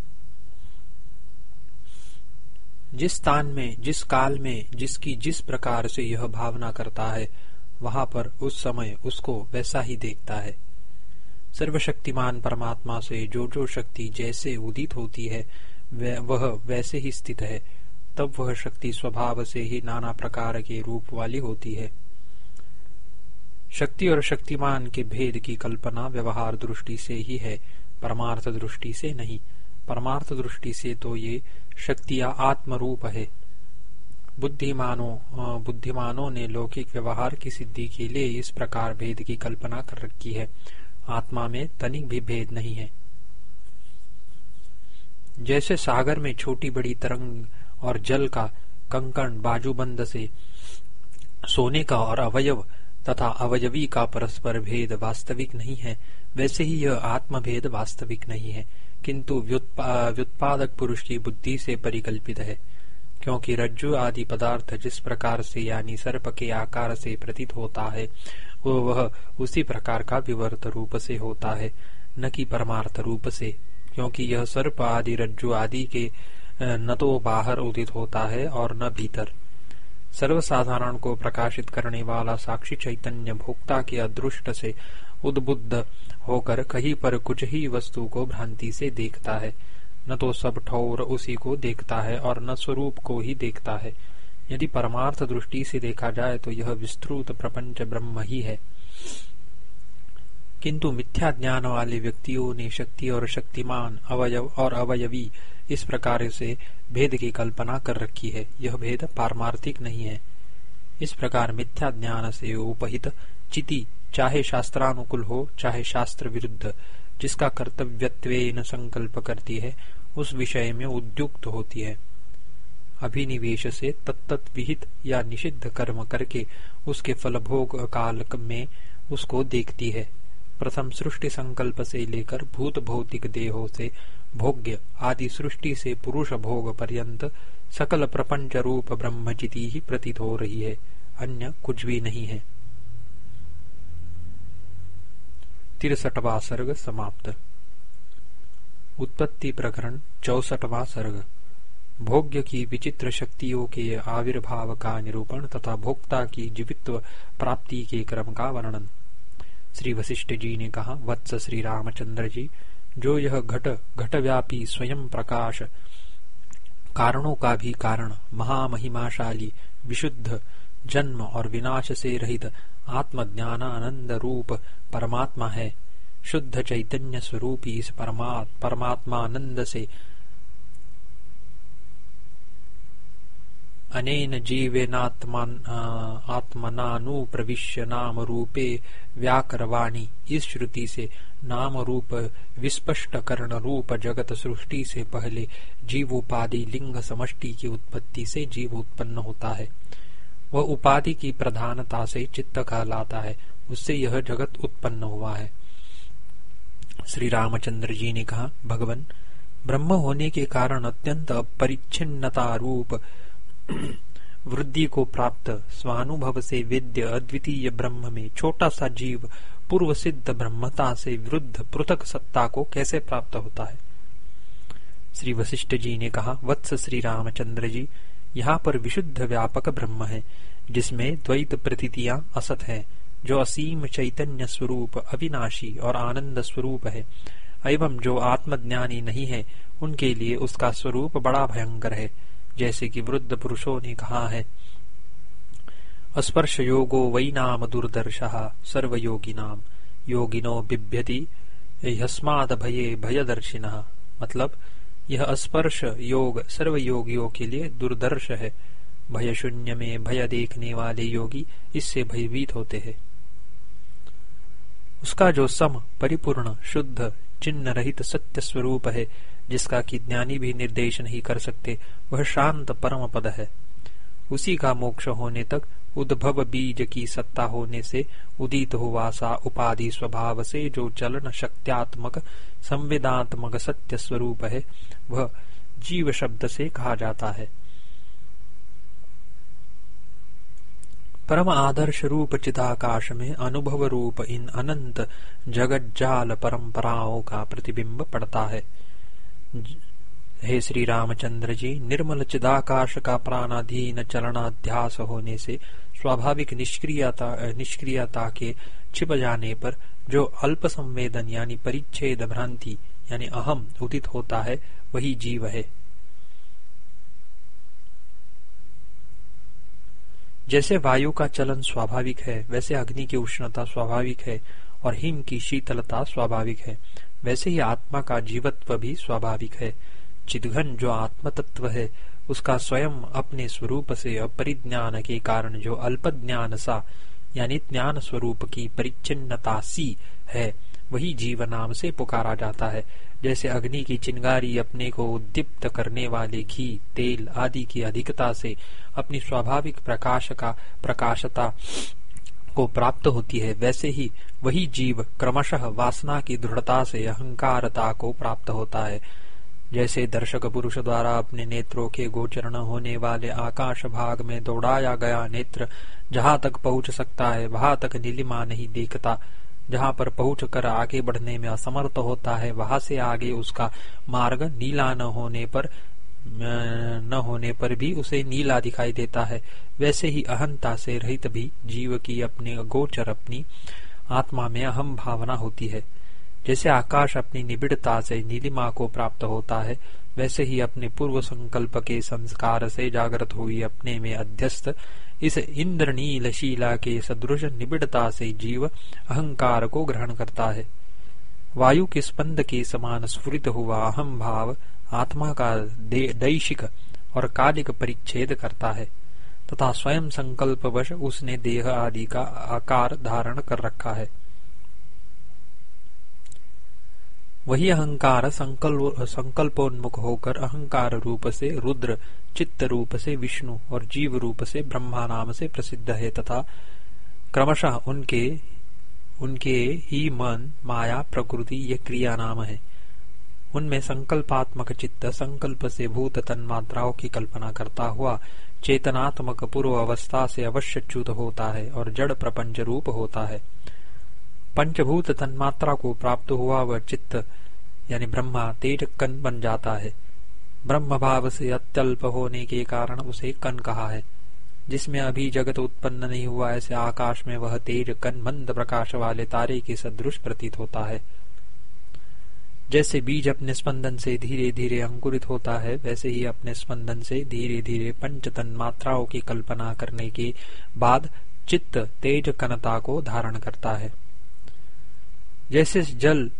जिस स्थान में, जिस काल में, जिसकी जिस प्रकार से यह भावना करता है, वहाँ पर उस समय उसको वैसा ही देखता है। सर्वशक्तिमान परमात्मा से जो जो शक्ति जैसे उदित होती है, वह वैसे ही स्थित है। तब वह शक्ति स्वभाव से ही नाना प्रकार के रूप वाली होती है। शक्ति और शक्तिमान के भेद की कल्पना व्यवहार दृष्टि से ही है, परमार्थ दृष्टि से नहीं। परमार्थ दृष्टि से तो ये शक्तियाँ आत्म रूप है। बुद्धिमानों बुद्धिमानों ने लौकिक व्यवहार की सिद्धि के लिए इस प्रकार भेद की कल्पना कर रखी है। आत्मा में तनिक भी भेद नहीं है। जैसे सागर में छोटी बड़ी तरंग और जल का कंकण बाजूबंद से सोने का और अवयव तथा अवयवी का परस्पर भेद वास्तविक नहीं है, वैसे ही यह आत्म भेद वास्तविक नहीं है, किंतु व्युत्पादक पुरुष की बुद्धि से परिकल्पित है, क्योंकि रज्जु आदि पदार्थ जिस प्रकार से यानी सर्प के आकार से प्रतीत होता है वो वह उसी प्रकार का विवर्त रूप से होता है, न कि परमार्थ रूप से, क्योंकि यह सर्प आदि, रज्जु आदि के न तो बाहर उदित होता है और न भीतर। सर्वसाधारण को प्रकाशित करने वाला साक्षी चैतन्य भोक्ता के अदृष्ट से उद्बुद्ध होकर कहीं पर कुछ ही वस्तु को भ्रांति से देखता है। न तो सब ठौर उसी को देखता है और न स्वरूप को ही देखता है। यदि परमार्थ दृष्टि से देखा जाए तो यह विस्तृत प्रपंच ब्रह्म ही है। किंतु मिथ्या ज्ञान वाले व्यक्तियों ने शक्ति और शक्तिमान, अवयव और अवयवी, इस प्रकार से भेद की कल्पना कर रखी है। यह भेद पारमार्थिक नहीं है। इस प्रकार मिथ्या ज्ञान से उपहित चिति, चाहे शास्त्रानुकूल हो, चाहे शास्त्र विरुद्ध, जिसका कर्तव्यत्व संकल्प करती है, उस विषय में उद्युक्त होती है। अभिनिवेश से तत्त विहित या निषिद्ध कर्म करके उसके फलभोग काल में उसको देखती है। प्रथम सृष्टि संकल्प से लेकर भूत भौतिक देहों से भोग्य आदि सृष्टि से पुरुष भोग पर्यंत सकल प्रपंच रूप ब्रह्मचिति ही प्रतीत हो रही है, अन्य कुछ भी नहीं है। तिरसठवा सर्ग समाप्त। उत्पत्ति प्रकरण चौसठवा सर्ग। भोग्य की विचित्र शक्तियों के आविर्भाव का निरूपण तथा भोक्ता की जीवित्व प्राप्ति के क्रम का वर्णन। श्री वशिष्ठ जी ने कहा, वत्स श्री रामचंद्र जी, जो यह घट, घटव्यापी स्वयं प्रकाश, कारणों का भी कारण, महामहिमाशाली, विशुद्ध, जन्म और विनाश से रहित, आत्मज्ञानानंद रूप परमात्मा है, शुद्ध चैतन्य स्वरूपी इस परमात्मानंद से अनेन जीवेनात्मन आत्मनानुप्रविश्य नाम रूपे व्याकरवाणी। इस श्रुति से नाम रूप विस्पष्ट करण रूप जगत सृष्टि से पहले जीवोपाधि लिंग समष्टि की उत्पत्ति से जीव उत्पन्न होता है। वह उपाधि की प्रधानता से चित्त कहलाता है। उससे यह जगत उत्पन्न हुआ है। श्री रामचंद्र जी ने कहा, भगवान, ब्रह्म होने के कारण अत्यंत परिच्छिन्नता रूप वृद्धि को प्राप्त, स्वानुभव से विद्य अद्वितीय ब्रह्म में छोटा सा जीव पूर्व सिद्ध ब्रह्मता से विरुद्ध पृथक सत्ता को कैसे प्राप्त होता है? श्री वशिष्ठ जी ने कहा, वत्स श्री रामचंद्र जी, यहाँ पर विशुद्ध व्यापक ब्रह्म है, जिसमें द्वैत प्रतीतियाँ असत है, जो असीम चैतन्य स्वरूप, अविनाशी और आनंद स्वरूप है, एवं जो आत्मज्ञानी नहीं है, उनके लिए उसका स्वरूप बड़ा भयंकर है। जैसे कि वृद्ध पुरुषों ने कहा है। स्पर्श योगो वै नाम दुर्दर्श सर्वयोगी नाम योगिनो बिभ्यति यस्माद भये भयदर्शिन। मतलब यह स्पर्श योग सर्व योगियों के लिए दुर्दर्श है। भय शून्य में भय देखने वाले योगी इससे भयभीत होते हैं। उसका जो सम परिपूर्ण, शुद्ध, चिन्ह रहित सत्य स्वरूप है जिसका कि ज्ञानी भी निर्देश नहीं कर सकते, वह शांत परम पद है। उसी का मोक्ष होने तक उद्भव बीज की सत्ता होने से उदित हुआ उपाधि स्वभाव से जो चलन शक्त्यात्मक, संवेदात्मक सत्य स्वरूप है, वह जीव शब्द से कहा जाता है। परम आदर्श रूप चिताकाश में अनुभव रूप इन अनंत जगज्जाल परंपराओं का प्रतिबिंब पड़ता है। हे श्री रामचंद्र जी, निर्मल चिदाकाश का प्राणाधीन चलनाध्यास होने से स्वाभाविक निष्क्रियता निष्क्रियता के छिप जाने पर जो अल्प संवेदन यानी परिच्छेद भ्रांति यानी अहम उदित होता है, वही जीव है। जैसे वायु का चलन स्वाभाविक है, वैसे अग्नि की उष्णता स्वाभाविक है और हिम की शीतलता स्वाभाविक है। वैसे ही आत्मा का जीवत्व भी स्वाभाविक है। चिदघन जो आत्म तत्व है, उसका स्वयं अपने स्वरूप से अपरिज्ञान के कारण जो अल्प ज्ञान सा यानी ज्ञान स्वरूप की परिचिन्नता सी है, वही जीव नाम से पुकारा जाता है। जैसे अग्नि की चिंगारी अपने को उद्दीप्त करने वाले घी, तेल आदि की अधिकता से अपनी स्वाभाविक प्रकाश का प्रकाशता को प्राप्त होती है, वैसे ही वही जीव क्रमशः वासना की दृढ़ता से अहंकारता को प्राप्त होता है। जैसे दर्शक पुरुष द्वारा अपने नेत्रों के गोचरण होने वाले आकाश भाग में दौड़ाया गया नेत्र जहाँ तक पहुँच सकता है, वहाँ तक नीलिमा नहीं देखता। जहाँ पर पहुँच कर आगे बढ़ने में असमर्थ होता है, वहाँ से आगे उसका मार्ग नीला न होने पर न होने पर भी उसे नीला दिखाई देता है। वैसे ही अहंता से रहित भी जीव की अपने गोचर अपनी आत्मा में अहम भावना होती है। जैसे आकाश अपनी निबिड़ता से नीलिमा को प्राप्त होता है, वैसे ही अपने पूर्व संकल्प के संस्कार से जागृत हुई अपने में अध्यस्त इस इंद्रनील शीला के सदृश निबिड़ता से जीव अहंकार को ग्रहण करता है। वायु के स्पंद के समान स्फुरित हुआ अहम भाव आत्मा का दैशिक और कालिक परिच्छेद करता है। तथा स्वयं संकल्पवश उसने देह आदि का आकार धारण कर रखा है। वही अहंकार संकल्प, संकल्पोन्मुख होकर अहंकार रूप से रुद्र, चित्त रूप से विष्णु और जीव रूप से ब्रह्मा नाम से प्रसिद्ध है तथा क्रमशः उनके उनके ही मन, माया, प्रकृति ये क्रिया नाम है। उनमें संकल्पात्मक चित्त, संकल्प से भूत तन्मात्राओं की कल्पना करता हुआ, चेतनात्मक पूर्व अवस्था से अवश्य च्युत होता है और जड़ प्रपंच रूप होता है। पंचभूत तन्मात्रा को प्राप्त हुआ वह चित्त, यानी ब्रह्मा, तेज कन बन जाता है। ब्रह्म भाव से अत्यल्प होने के कारण उसे कन कहा है। जिसमें अभी जगत उत्पन्न नहीं हुआ, ऐसे आकाश में वह तेज कन मंद प्रकाश वाले तारे के सदृश प्रतीत होता है। जैसे बीज अपने स्पंदन से धीरे धीरे अंकुरित होता है, वैसे ही अपने स्पंदन से धीरे धीरे पंच तन मात्राओं की कल्पना करने के बाद चित्त तेज कनता को धारण करता है। जैसे जल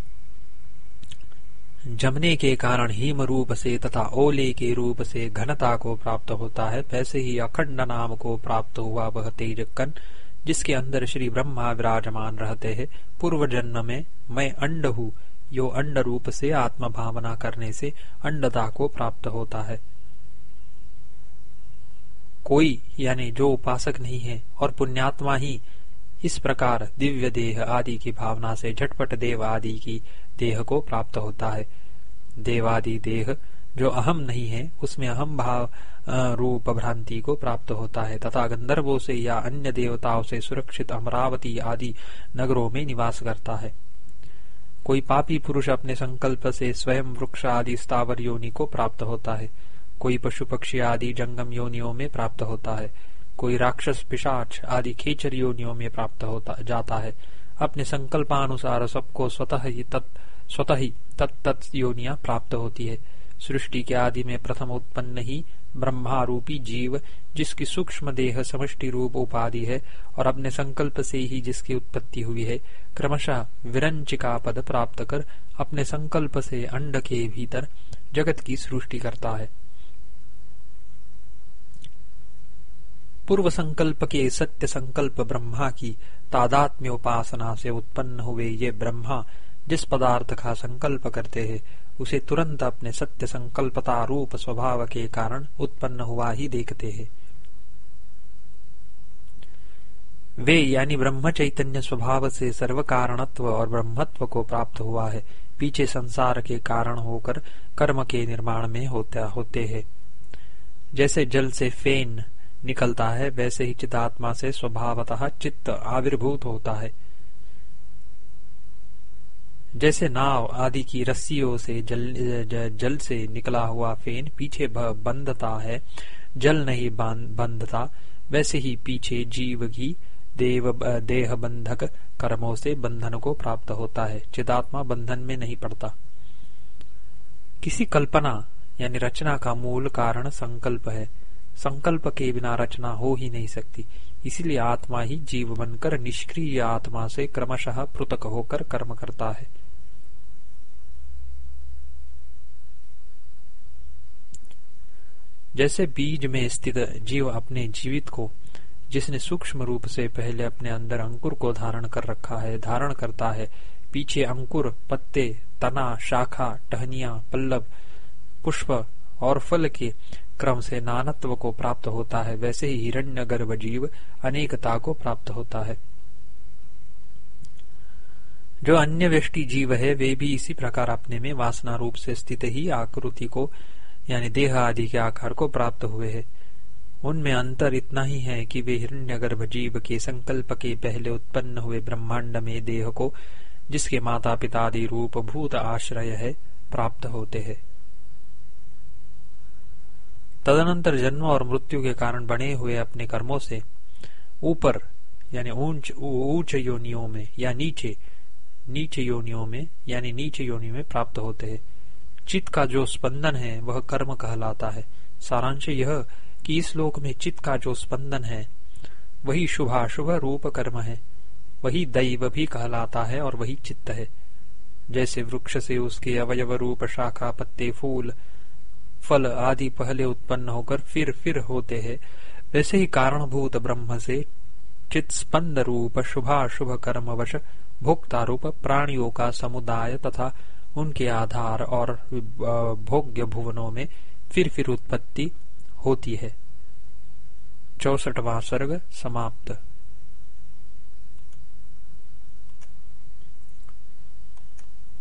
जमने के कारण हिम रूप से तथा ओले के रूप से घनता को प्राप्त होता है, वैसे ही अखंड नाम को प्राप्त हुआ वह तेज कन, जिसके अंदर श्री ब्रह्मा विराजमान रहते हैं। पूर्व जन्म में मैं अंड हूँ यो अंड रूप से आत्म भावना करने से अंडता को प्राप्त होता है। कोई, यानी जो उपासक नहीं है और पुण्यात्मा ही, इस प्रकार दिव्य देह आदि की भावना से झटपट देव आदि की देह को प्राप्त होता है। देवादि देह जो अहम नहीं है, उसमें अहम भाव रूप भ्रांति को प्राप्त होता है, तथा गंधर्वों से या अन्य देवताओं से सुरक्षित अमरावती आदि नगरों में निवास करता है। कोई पापी पुरुष अपने संकल्प से स्वयं वृक्ष आदि स्थावर योनि को प्राप्त होता है। कोई पशु पक्षी आदि जंगम योनियों में प्राप्त होता है। कोई राक्षस, पिशाच आदि खेचर योनियों में प्राप्त होता, जाता है। अपने संकल्पानुसार सबको स्वतः ही तत्, स्वतः ही तत्त योनिया प्राप्त होती है। सृष्टि के आदि में प्रथम उत्पन्न ही ब्रह्मारूपी जीव, जिसकी सूक्ष्म देह समष्टि रूप उपाधि है, और अपने संकल्प से ही जिसकी उत्पत्ति हुई है क्रमशः विरंचिका पद प्राप्त कर अपने संकल्प से अंड के भीतर जगत की सृष्टि करता है। पूर्व संकल्प के सत्य संकल्प ब्रह्मा की तादात्म्य उपासना से उत्पन्न हुए ये ब्रह्मा जिस पदार्थ का संकल्प करते हैं, उसे तुरंत अपने सत्य संकल्पता रूप स्वभाव के कारण उत्पन्न हुआ ही देखते हैं। वे यानी ब्रह्म चैतन्य स्वभाव से सर्व कारणत्व और ब्रह्मत्व को प्राप्त हुआ है। पीछे संसार के कारण होकर कर्म के निर्माण में होता, होते हैं। जैसे जल से फेन निकलता है, वैसे ही चितात्मा से स्वभावतः चित्त आविर्भूत होता है। जैसे नाव आदि की रस्सियों से जल जल से निकला हुआ फेन पीछे बंधता है, जल नहीं बंधता, वैसे ही पीछे जीव की देव देह बंधक कर्मों से बंधन को प्राप्त होता है। चिदात्मा बंधन में नहीं पड़ता। किसी कल्पना यानी रचना का मूल कारण संकल्प है। संकल्प के बिना रचना हो ही नहीं सकती। इसलिए आत्मा ही जीव बनकर निष्क्रिय आत्मा से क्रमशः पृथक होकर कर्म करता है। जैसे बीज में स्थित जीव अपने जीवित को जिसने सूक्ष्म रूप से पहले अपने अंदर अंकुर को धारण कर रखा है, धारण करता है। पीछे अंकुर, पत्ते, तना, शाखा, टहनिया, पल्लव, पुष्प और फल के क्रम से नानत्व को प्राप्त होता है। वैसे ही हिरण्य गर्भ जीव अनेकता को प्राप्त होता है। जो अन्य व्यष्टि जीव है, वे भी इसी प्रकार अपने में वासना रूप से स्थित ही आकृति को, यानी देह आदि के आकार को प्राप्त हुए हैं। उनमें अंतर इतना ही है कि वे हिरण्यगर्भ जीव के संकल्प के पहले उत्पन्न हुए ब्रह्मांड में देह को, जिसके माता पिता आदि रूप भूत आश्रय है, प्राप्त होते हैं। तदनंतर जन्म और मृत्यु के कारण बने हुए अपने कर्मों से ऊपर, यानी ऊंच ऊंच योनियों में, या नीचे नीचे योनियों में, यानी नीचे योनि में प्राप्त होते हैं। चित्त का जो स्पंदन है, वह कर्म कहलाता है। सारांश यह कि इस लोक में चित्त का जो स्पंदन है, वही शुभाशुभ रूप कर्म है। वही दैव भी कहलाता है और वही चित्त है। जैसे वृक्ष से उसके अवयव रूप शाखा, पत्ते, फूल, फल आदि पहले उत्पन्न होकर फिर फिर होते हैं। वैसे ही कारणभूत ब्रह्म से चित स्पंद रूप शुभाशुभ कर्मवश भोक्ता रूप प्राणियों का समुदाय तथा उनके आधार और भोग्य भुवनों में फिर फिर उत्पत्ति होती है। चौसठवा सर्ग समाप्त।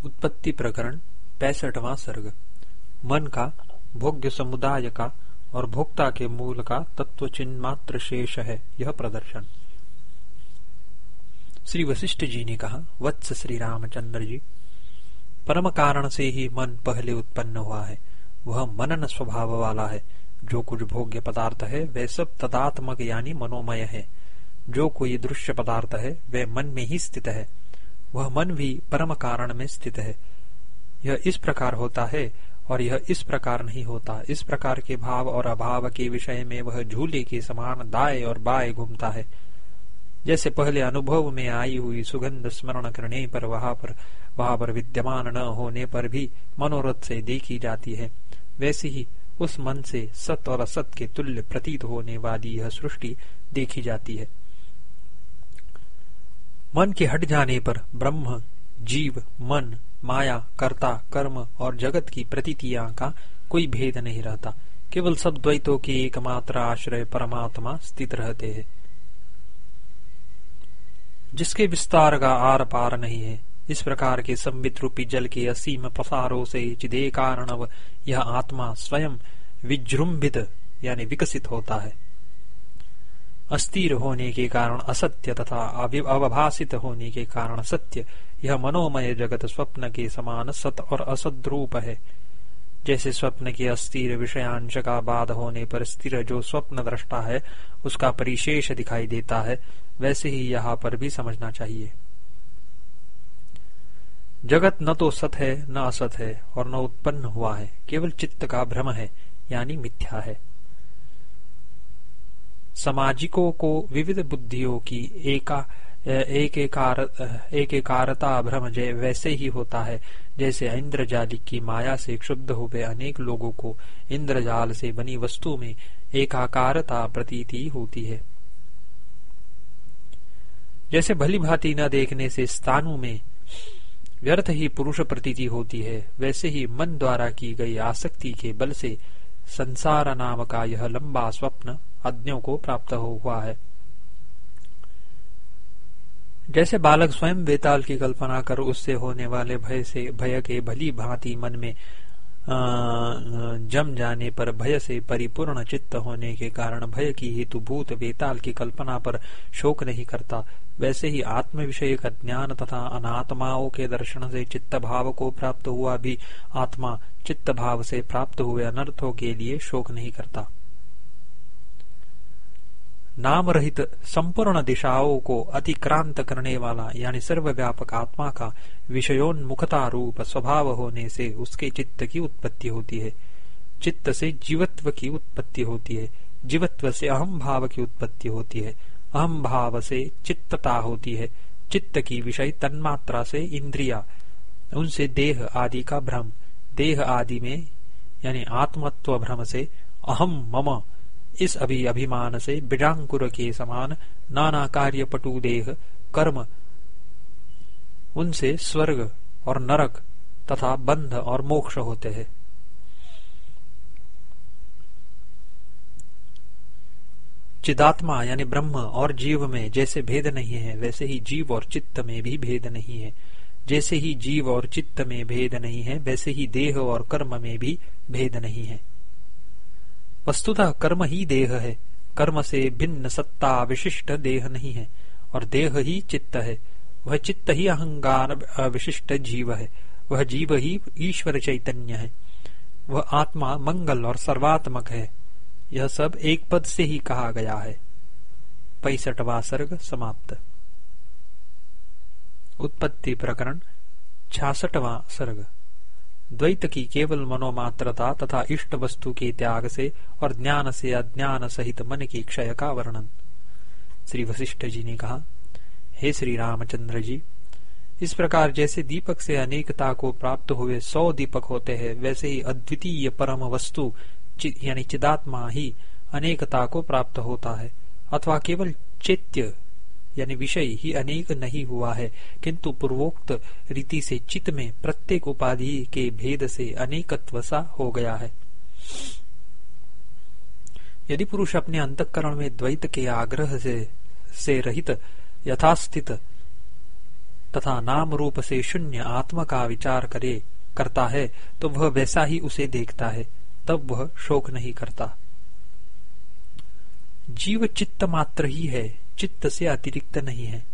उत्पत्ति प्रकरण, पैसठवा सर्ग। मन का, भोग्य समुदाय का और भोक्ता के मूल का तत्व चिन्ह मात्र शेष है, यह प्रदर्शन। श्री वशिष्ठ जी ने कहा, वत्स श्री रामचंद्र जी, परम कारण से ही मन पहले उत्पन्न हुआ है। वह मनन स्वभाव वाला है। जो कुछ भोग्य पदार्थ है वह सब तदात्मक यानी मनोमय है। जो कोई दृश्य पदार्थ है वह मन में ही स्थित है। वह मन भी परम कारण में स्थित है। यह इस प्रकार होता है और यह इस प्रकार नहीं होता। इस प्रकार के भाव और अभाव के विषय में वह झूले के समान दाए और बाएँ घूमता है। जैसे पहले अनुभव में आई हुई सुगंध स्मरण करने पर वहाँ पर वहाँ पर विद्यमान न होने पर भी मनोरथ से देखी जाती है। वैसे ही उस मन से सत और असत के तुल्य प्रतीत होने वाली यह सृष्टि देखी जाती है। मन के हट जाने पर ब्रह्म, जीव, मन, माया, कर्ता, कर्म और जगत की प्रतीतियाँ का कोई भेद नहीं रहता। केवल सब द्वैतों के एकमात्र आश्रय परमात्मा स्थित रहते हैं। जिसके विस्तार का आर पार नहीं है इस प्रकार के संबित रूपी जल के असीम प्रसारों से चिदे कारण यह आत्मा स्वयं विजृंभित, यानी विकसित होता है। अस्थिर होने के कारण असत्य तथा अवभाषित होने के कारण सत्य, यह मनोमय जगत स्वप्न के समान सत और असद रूप है। जैसे स्वप्न के अस्थिर विषयांश का बाध होने पर स्थिर जो स्वप्न दृष्टा है, उसका परिशेष दिखाई देता है, वैसे ही यहाँ पर भी समझना चाहिए। जगत न तो सत है, न असत है और न उत्पन्न हुआ है। केवल चित्त का भ्रम है, यानी मिथ्या है। सामाजिकों को विविध बुद्धियों की एका एक एक एकारता भ्रम जय वैसे ही होता है। जैसे इंद्रजालिक की माया से क्षुब्ध हुए अनेक लोगों को इंद्रजाल से बनी वस्तु में एकाकारता प्रतीति होती है। जैसे भली भांति न देखने से स्थानु में व्यर्थ ही पुरुष प्रतीति होती है। वैसे ही मन द्वारा की गई आसक्ति के बल से संसार नाम का यह लंबा स्वप्न अज्ञों को प्राप्त हो हुआ है। जैसे बालक स्वयं वेताल की कल्पना कर उससे होने वाले भय से, भय के भली भांति मन में जम जाने पर भय से परिपूर्ण चित्त होने के कारण भय की हेतु भूत वेताल की कल्पना पर शोक नहीं करता। वैसे ही आत्म विषय का ज्ञान तथा अनात्माओं के दर्शन से चित्त भाव को प्राप्त हुआ भी आत्मा चित्त भाव से प्राप्त हुए अनर्थों के लिए शोक नहीं करता। नाम रहित संपूर्ण दिशाओं को अतिक्रांत करने वाला, यानी सर्वव्यापक आत्मा का विषयोन्मुखता रूप स्वभाव होने से उसके चित्त की उत्पत्ति होती है। चित्त से जीवत्व की उत्पत्ति होती है। जीवत्व से अहम भाव की उत्पत्ति होती है। अहम भाव से चित्तता होती है। चित्त की विषय तन्मात्रा से इंद्रिया, उनसे देह आदि का भ्रम। देह आदि में, यानी आत्मत्व भ्रम से अहम मम इस अभी अभिमान से बिजांकुर के समान नाना कार्य पटु देह, कर्म, उनसे स्वर्ग और नरक तथा बंध और मोक्ष होते हैं। चिदात्मा यानी ब्रह्म और जीव में जैसे भेद नहीं है, वैसे ही जीव और चित्त में भी भेद नहीं है। जैसे ही जीव और चित्त में भेद नहीं है, वैसे ही देह और कर्म में भी भेद नहीं है। वस्तुतः कर्म ही देह है। कर्म से भिन्न सत्ता विशिष्ट देह नहीं है, और देह ही चित्त है। वह चित्त ही अहंगार विशिष्ट जीव है। वह जीव ही ईश्वर चैतन्य है। वह आत्मा मंगल और सर्वात्मक है। यह सब एक पद से ही कहा गया है। पैसठवा सर्ग समाप्त। उत्पत्ति प्रकरण छियासठवा सर्ग। द्वैत की केवल मनोमात्रता तथा इष्ट वस्तु के त्याग से और ज्ञान से अज्ञान सहित मन की क्षय का वर्णन। श्री वशिष्ठ जी ने कहा, हे श्री रामचंद्र जी, इस प्रकार जैसे दीपक से अनेकता को प्राप्त हुए सौ दीपक होते हैं, वैसे ही अद्वितीय परम वस्तु यानी चिदात्मा ही अनेकता को प्राप्त होता है, अथवा केवल चैत्य यानी विषय ही अनेक नहीं हुआ है। किंतु पूर्वोक्त रीति से चित्त में प्रत्येक उपाधि के भेद से अनेकत्व सा हो गया है। यदि पुरुष अपने अंतकरण में द्वैत के आग्रह से से रहित, यथास्थित तथा नाम रूप से शून्य आत्मा का विचार करे, करता है तो वह वैसा ही उसे देखता है। तब वह शोक नहीं करता। जीव चित्त मात्र ही है। चित्त से अतिरिक्त नहीं है।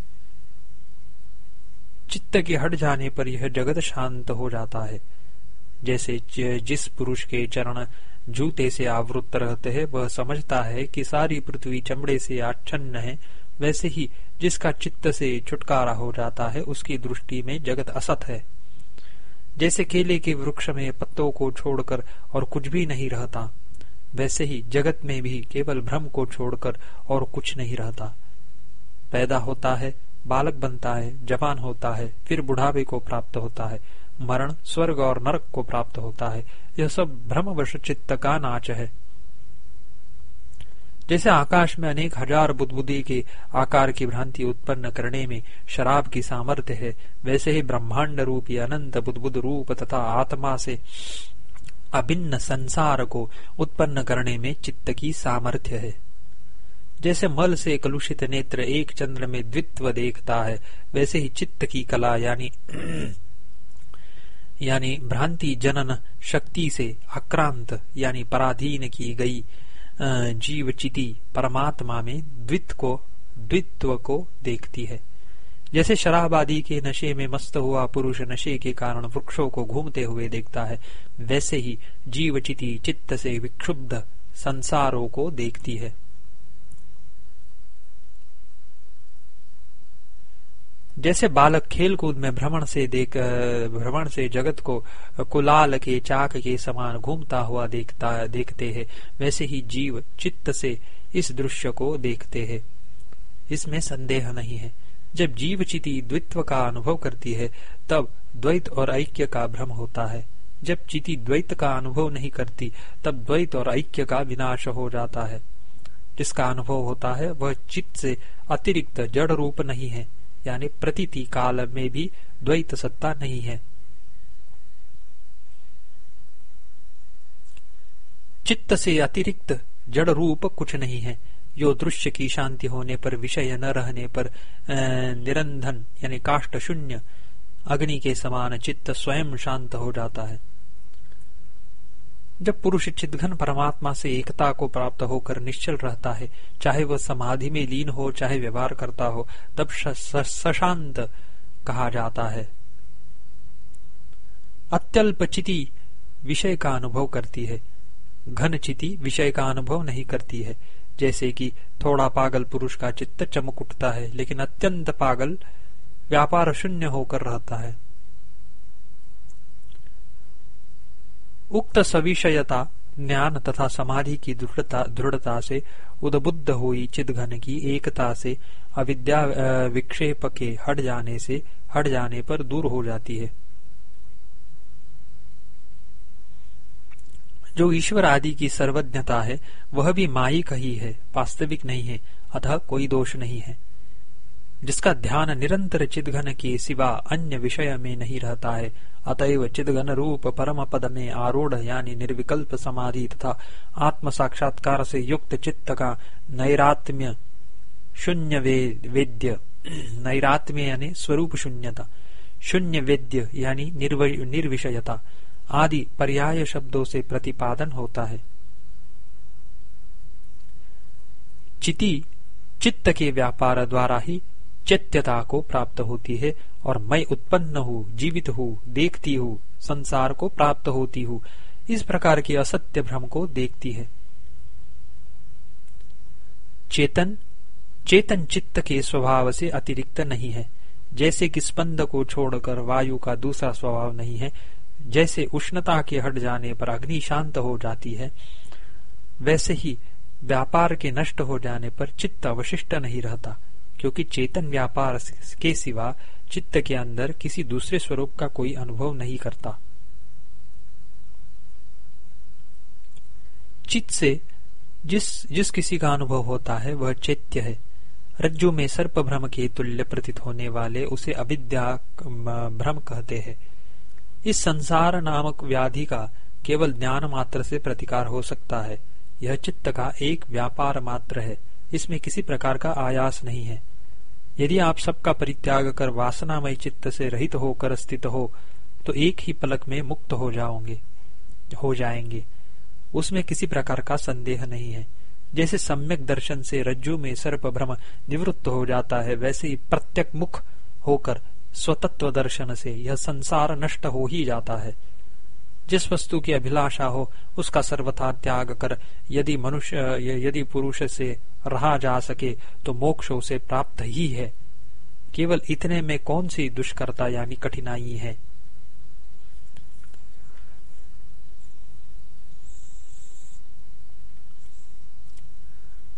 चित्त के हट जाने पर यह जगत शांत हो जाता है। जैसे जिस पुरुष के चरण जूते से आवृत रहते हैं, वह समझता है कि सारी पृथ्वी चमड़े से आच्छन्न है। वैसे ही जिसका चित्त से छुटकारा हो जाता है, उसकी दृष्टि में जगत असत है। जैसे केले के वृक्ष में पत्तों को छोड़कर और कुछ भी नहीं रहता, वैसे ही जगत में भी केवल भ्रम को छोड़कर और कुछ नहीं रहता। पैदा होता है, बालक बनता है, जवान होता है, फिर बुढ़ावे को प्राप्त होता है, मरण स्वर्ग और नरक को प्राप्त होता है। यह सब भ्रमवश चित्त का नाच है। जैसे आकाश में अनेक हज़ार बुद्धबुद्धि के आकार की भ्रांति उत्पन्न करने में शराब की सामर्थ्य है, वैसे ही ब्रह्मांड रूपी अनंत बुद्धबुद्ध रूप तथा आत्मा से अभिन्न संसार को उत्पन्न करने में चित्त की सामर्थ्य है। जैसे मल से कलुषित नेत्र एक चंद्र में द्वित्व देखता है, वैसे ही चित्त की कला यानी यानी भ्रांति जनन शक्ति से आक्रांत यानी पराधीन की गई जीव चिति परमात्मा में द्वित को, द्वित्व को देखती है। जैसे शराब आदि के नशे में मस्त हुआ पुरुष नशे के कारण वृक्षों को घूमते हुए देखता है, वैसे ही जीव चिति चित्त से विक्षुब्ध संसारों को देखती है। जैसे बालक खेल कूद में भ्रमण से देख भ्रमण से जगत को कुलाल के चाक के समान घूमता हुआ देखता, देखते हैं, वैसे ही जीव चित्त से इस दृश्य को देखते हैं। इसमें संदेह नहीं है। जब जीव चिति द्वित्व का अनुभव करती है, तब द्वैत और ऐक्य का भ्रम होता है। जब चिति द्वैत का अनुभव नहीं करती, तब द्वैत और ऐक्य का विनाश हो जाता है। जिसका अनुभव होता है, वह चित्त से अतिरिक्त जड़ रूप नहीं है। यानी प्रतीति काल में भी द्वैत सत्ता नहीं है। चित्त से अतिरिक्त जड़ रूप कुछ नहीं है। जो दृश्य की शांति होने पर, विषय न रहने पर निरंधन यानी काष्ट शून्य अग्नि के समान चित्त स्वयं शांत हो जाता है। जब पुरुष चिदघन परमात्मा से एकता को प्राप्त होकर निश्चल रहता है, चाहे वह समाधि में लीन हो, चाहे व्यवहार करता हो, तब सशांत कहा जाता है। अत्यल्प चिति विषय का अनुभव करती है। घन चिति विषय का अनुभव नहीं करती है। जैसे कि थोड़ा पागल पुरुष का चित्त चमक उठता है, लेकिन अत्यंत पागल व्यापार शून्य होकर रहता है। उक्त सविषयता, ज्ञान तथा समाधि की दृढ़ता से उदबुद्ध हुई चिदघन की एकता से अविद्या विक्षेप के हट जाने से, हट जाने पर दूर हो जाती है। जो ईश्वर आदि की सर्वज्ञता है, वह भी माइक ही है, वास्तविक नहीं है, अतः कोई दोष नहीं है। जिसका ध्यान निरंतर चिदघन के सिवा अन्य विषय में नहीं रहता है अतएव चिदघन रूप परम पद में आरूढ़ यानी निर्विकल्प समाधि तथा आत्म साक्षात्कार से युक्त चित्त का नैरात्म्य शून्य वेद्य नैरात्म्य यानी स्वरूप शून्यता शून्य वेद्य यानी निर्विषयता आदि पर्याय शब्दों से प्रतिपादन होता है। चिति, चित्त के व्यापार द्वारा ही चैत्यता को प्राप्त होती है और मैं उत्पन्न हूँ, जीवित हूँ, देखती हूँ संसार को प्राप्त होती हूँ। इस प्रकार की असत्य भ्रम को देखती है। चेतन चेतन चित्त के स्वभाव से अतिरिक्त नहीं है। जैसे कि स्पंद को छोड़कर वायु का दूसरा स्वभाव नहीं है, जैसे उष्णता के हट जाने पर अग्नि शांत हो जाती है, वैसे ही व्यापार के नष्ट हो जाने पर चित्त अवशिष्ट नहीं रहता। क्योंकि चेतन व्यापार के सिवा चित्त के अंदर किसी दूसरे स्वरूप का कोई अनुभव नहीं करता। चित्त से जिस जिस किसी का अनुभव होता है, वह चैत्य है। रज्जु में सर्प भ्रम के तुल्य प्रतीत होने वाले उसे अविद्या भ्रम कहते हैं। इस संसार नामक व्याधि का केवल ज्ञान मात्र से प्रतिकार हो सकता है। यह चित्त का एक व्यापार मात्र है। इसमें किसी प्रकार का आयास नहीं है। यदि आप सबका परित्याग कर वासनामय चित्त से रहित होकर स्थित हो तो एक ही पलक में मुक्त हो जाओगे, हो जाएँगे। उसमें किसी प्रकार का संदेह नहीं है। जैसे सम्यक दर्शन से रज्जु में सर्प भ्रम निवृत्त हो जाता है, वैसे ही प्रत्यक मुख होकर स्वतत्व दर्शन से यह संसार नष्ट हो ही जाता है। जिस वस्तु की अभिलाषा हो, उसका सर्वथा त्याग कर, यदि मनुष्य यदि पुरुष से रहा जा सके तो मोक्ष उसे प्राप्त ही है। केवल इतने में कौन सी दुष्कर्ता यानी कठिनाई है?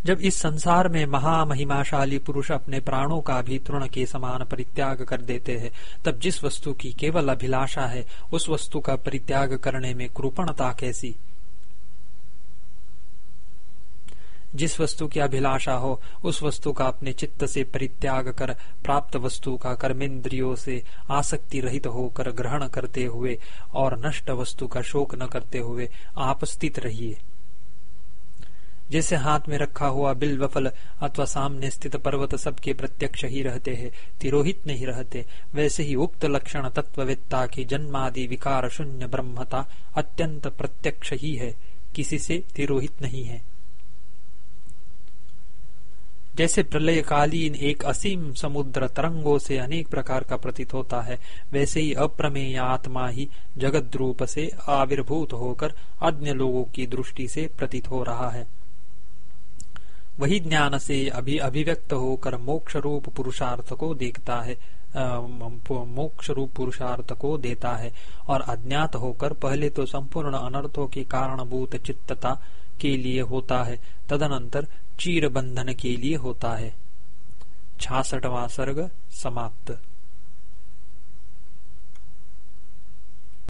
जब इस संसार में महामहिमाशाली पुरुष अपने प्राणों का भी तृण के समान परित्याग कर देते हैं, तब जिस वस्तु की केवल अभिलाषा है, उस वस्तु का परित्याग करने में कृपणता कैसी? जिस वस्तु की अभिलाषा हो, उस वस्तु का अपने चित्त से परित्याग कर, प्राप्त वस्तु का कर्मेंद्रियों से आसक्ति रहित होकर ग्रहण करते हुए और नष्ट वस्तु का शोक न करते हुए आप स्थित रहिए। जैसे हाथ में रखा हुआ बिल वफल अथवा सामने स्थित पर्वत सबके प्रत्यक्ष ही रहते हैं, तिरोहित नहीं रहते। वैसे ही उक्त लक्षण तत्ववेत्ता की जन्मादि विकार शून्य ब्रह्मता अत्यंत प्रत्यक्ष ही है। किसी से तिरोहित नहीं है। जैसे प्रलय कालीन एक असीम समुद्र तरंगों से अनेक प्रकार का प्रतीत होता है, वैसे ही अप्रमेय आत्मा ही जगत रूप से आविर्भूत होकर अन्य लोगों की दृष्टि से प्रतीत हो रहा है। वही ज्ञान से अभी अभिव्यक्त होकर मोक्ष रूप पुरुषार्थ को देखता है मोक्ष रूप पुरुषार्थ को देता है, और अज्ञात होकर पहले तो संपूर्ण अनर्थों के कारणभूत चित्तता के लिए होता है, तदनंतर चीर बंधन के लिए होता है। छासठवा सर्ग समाप्त।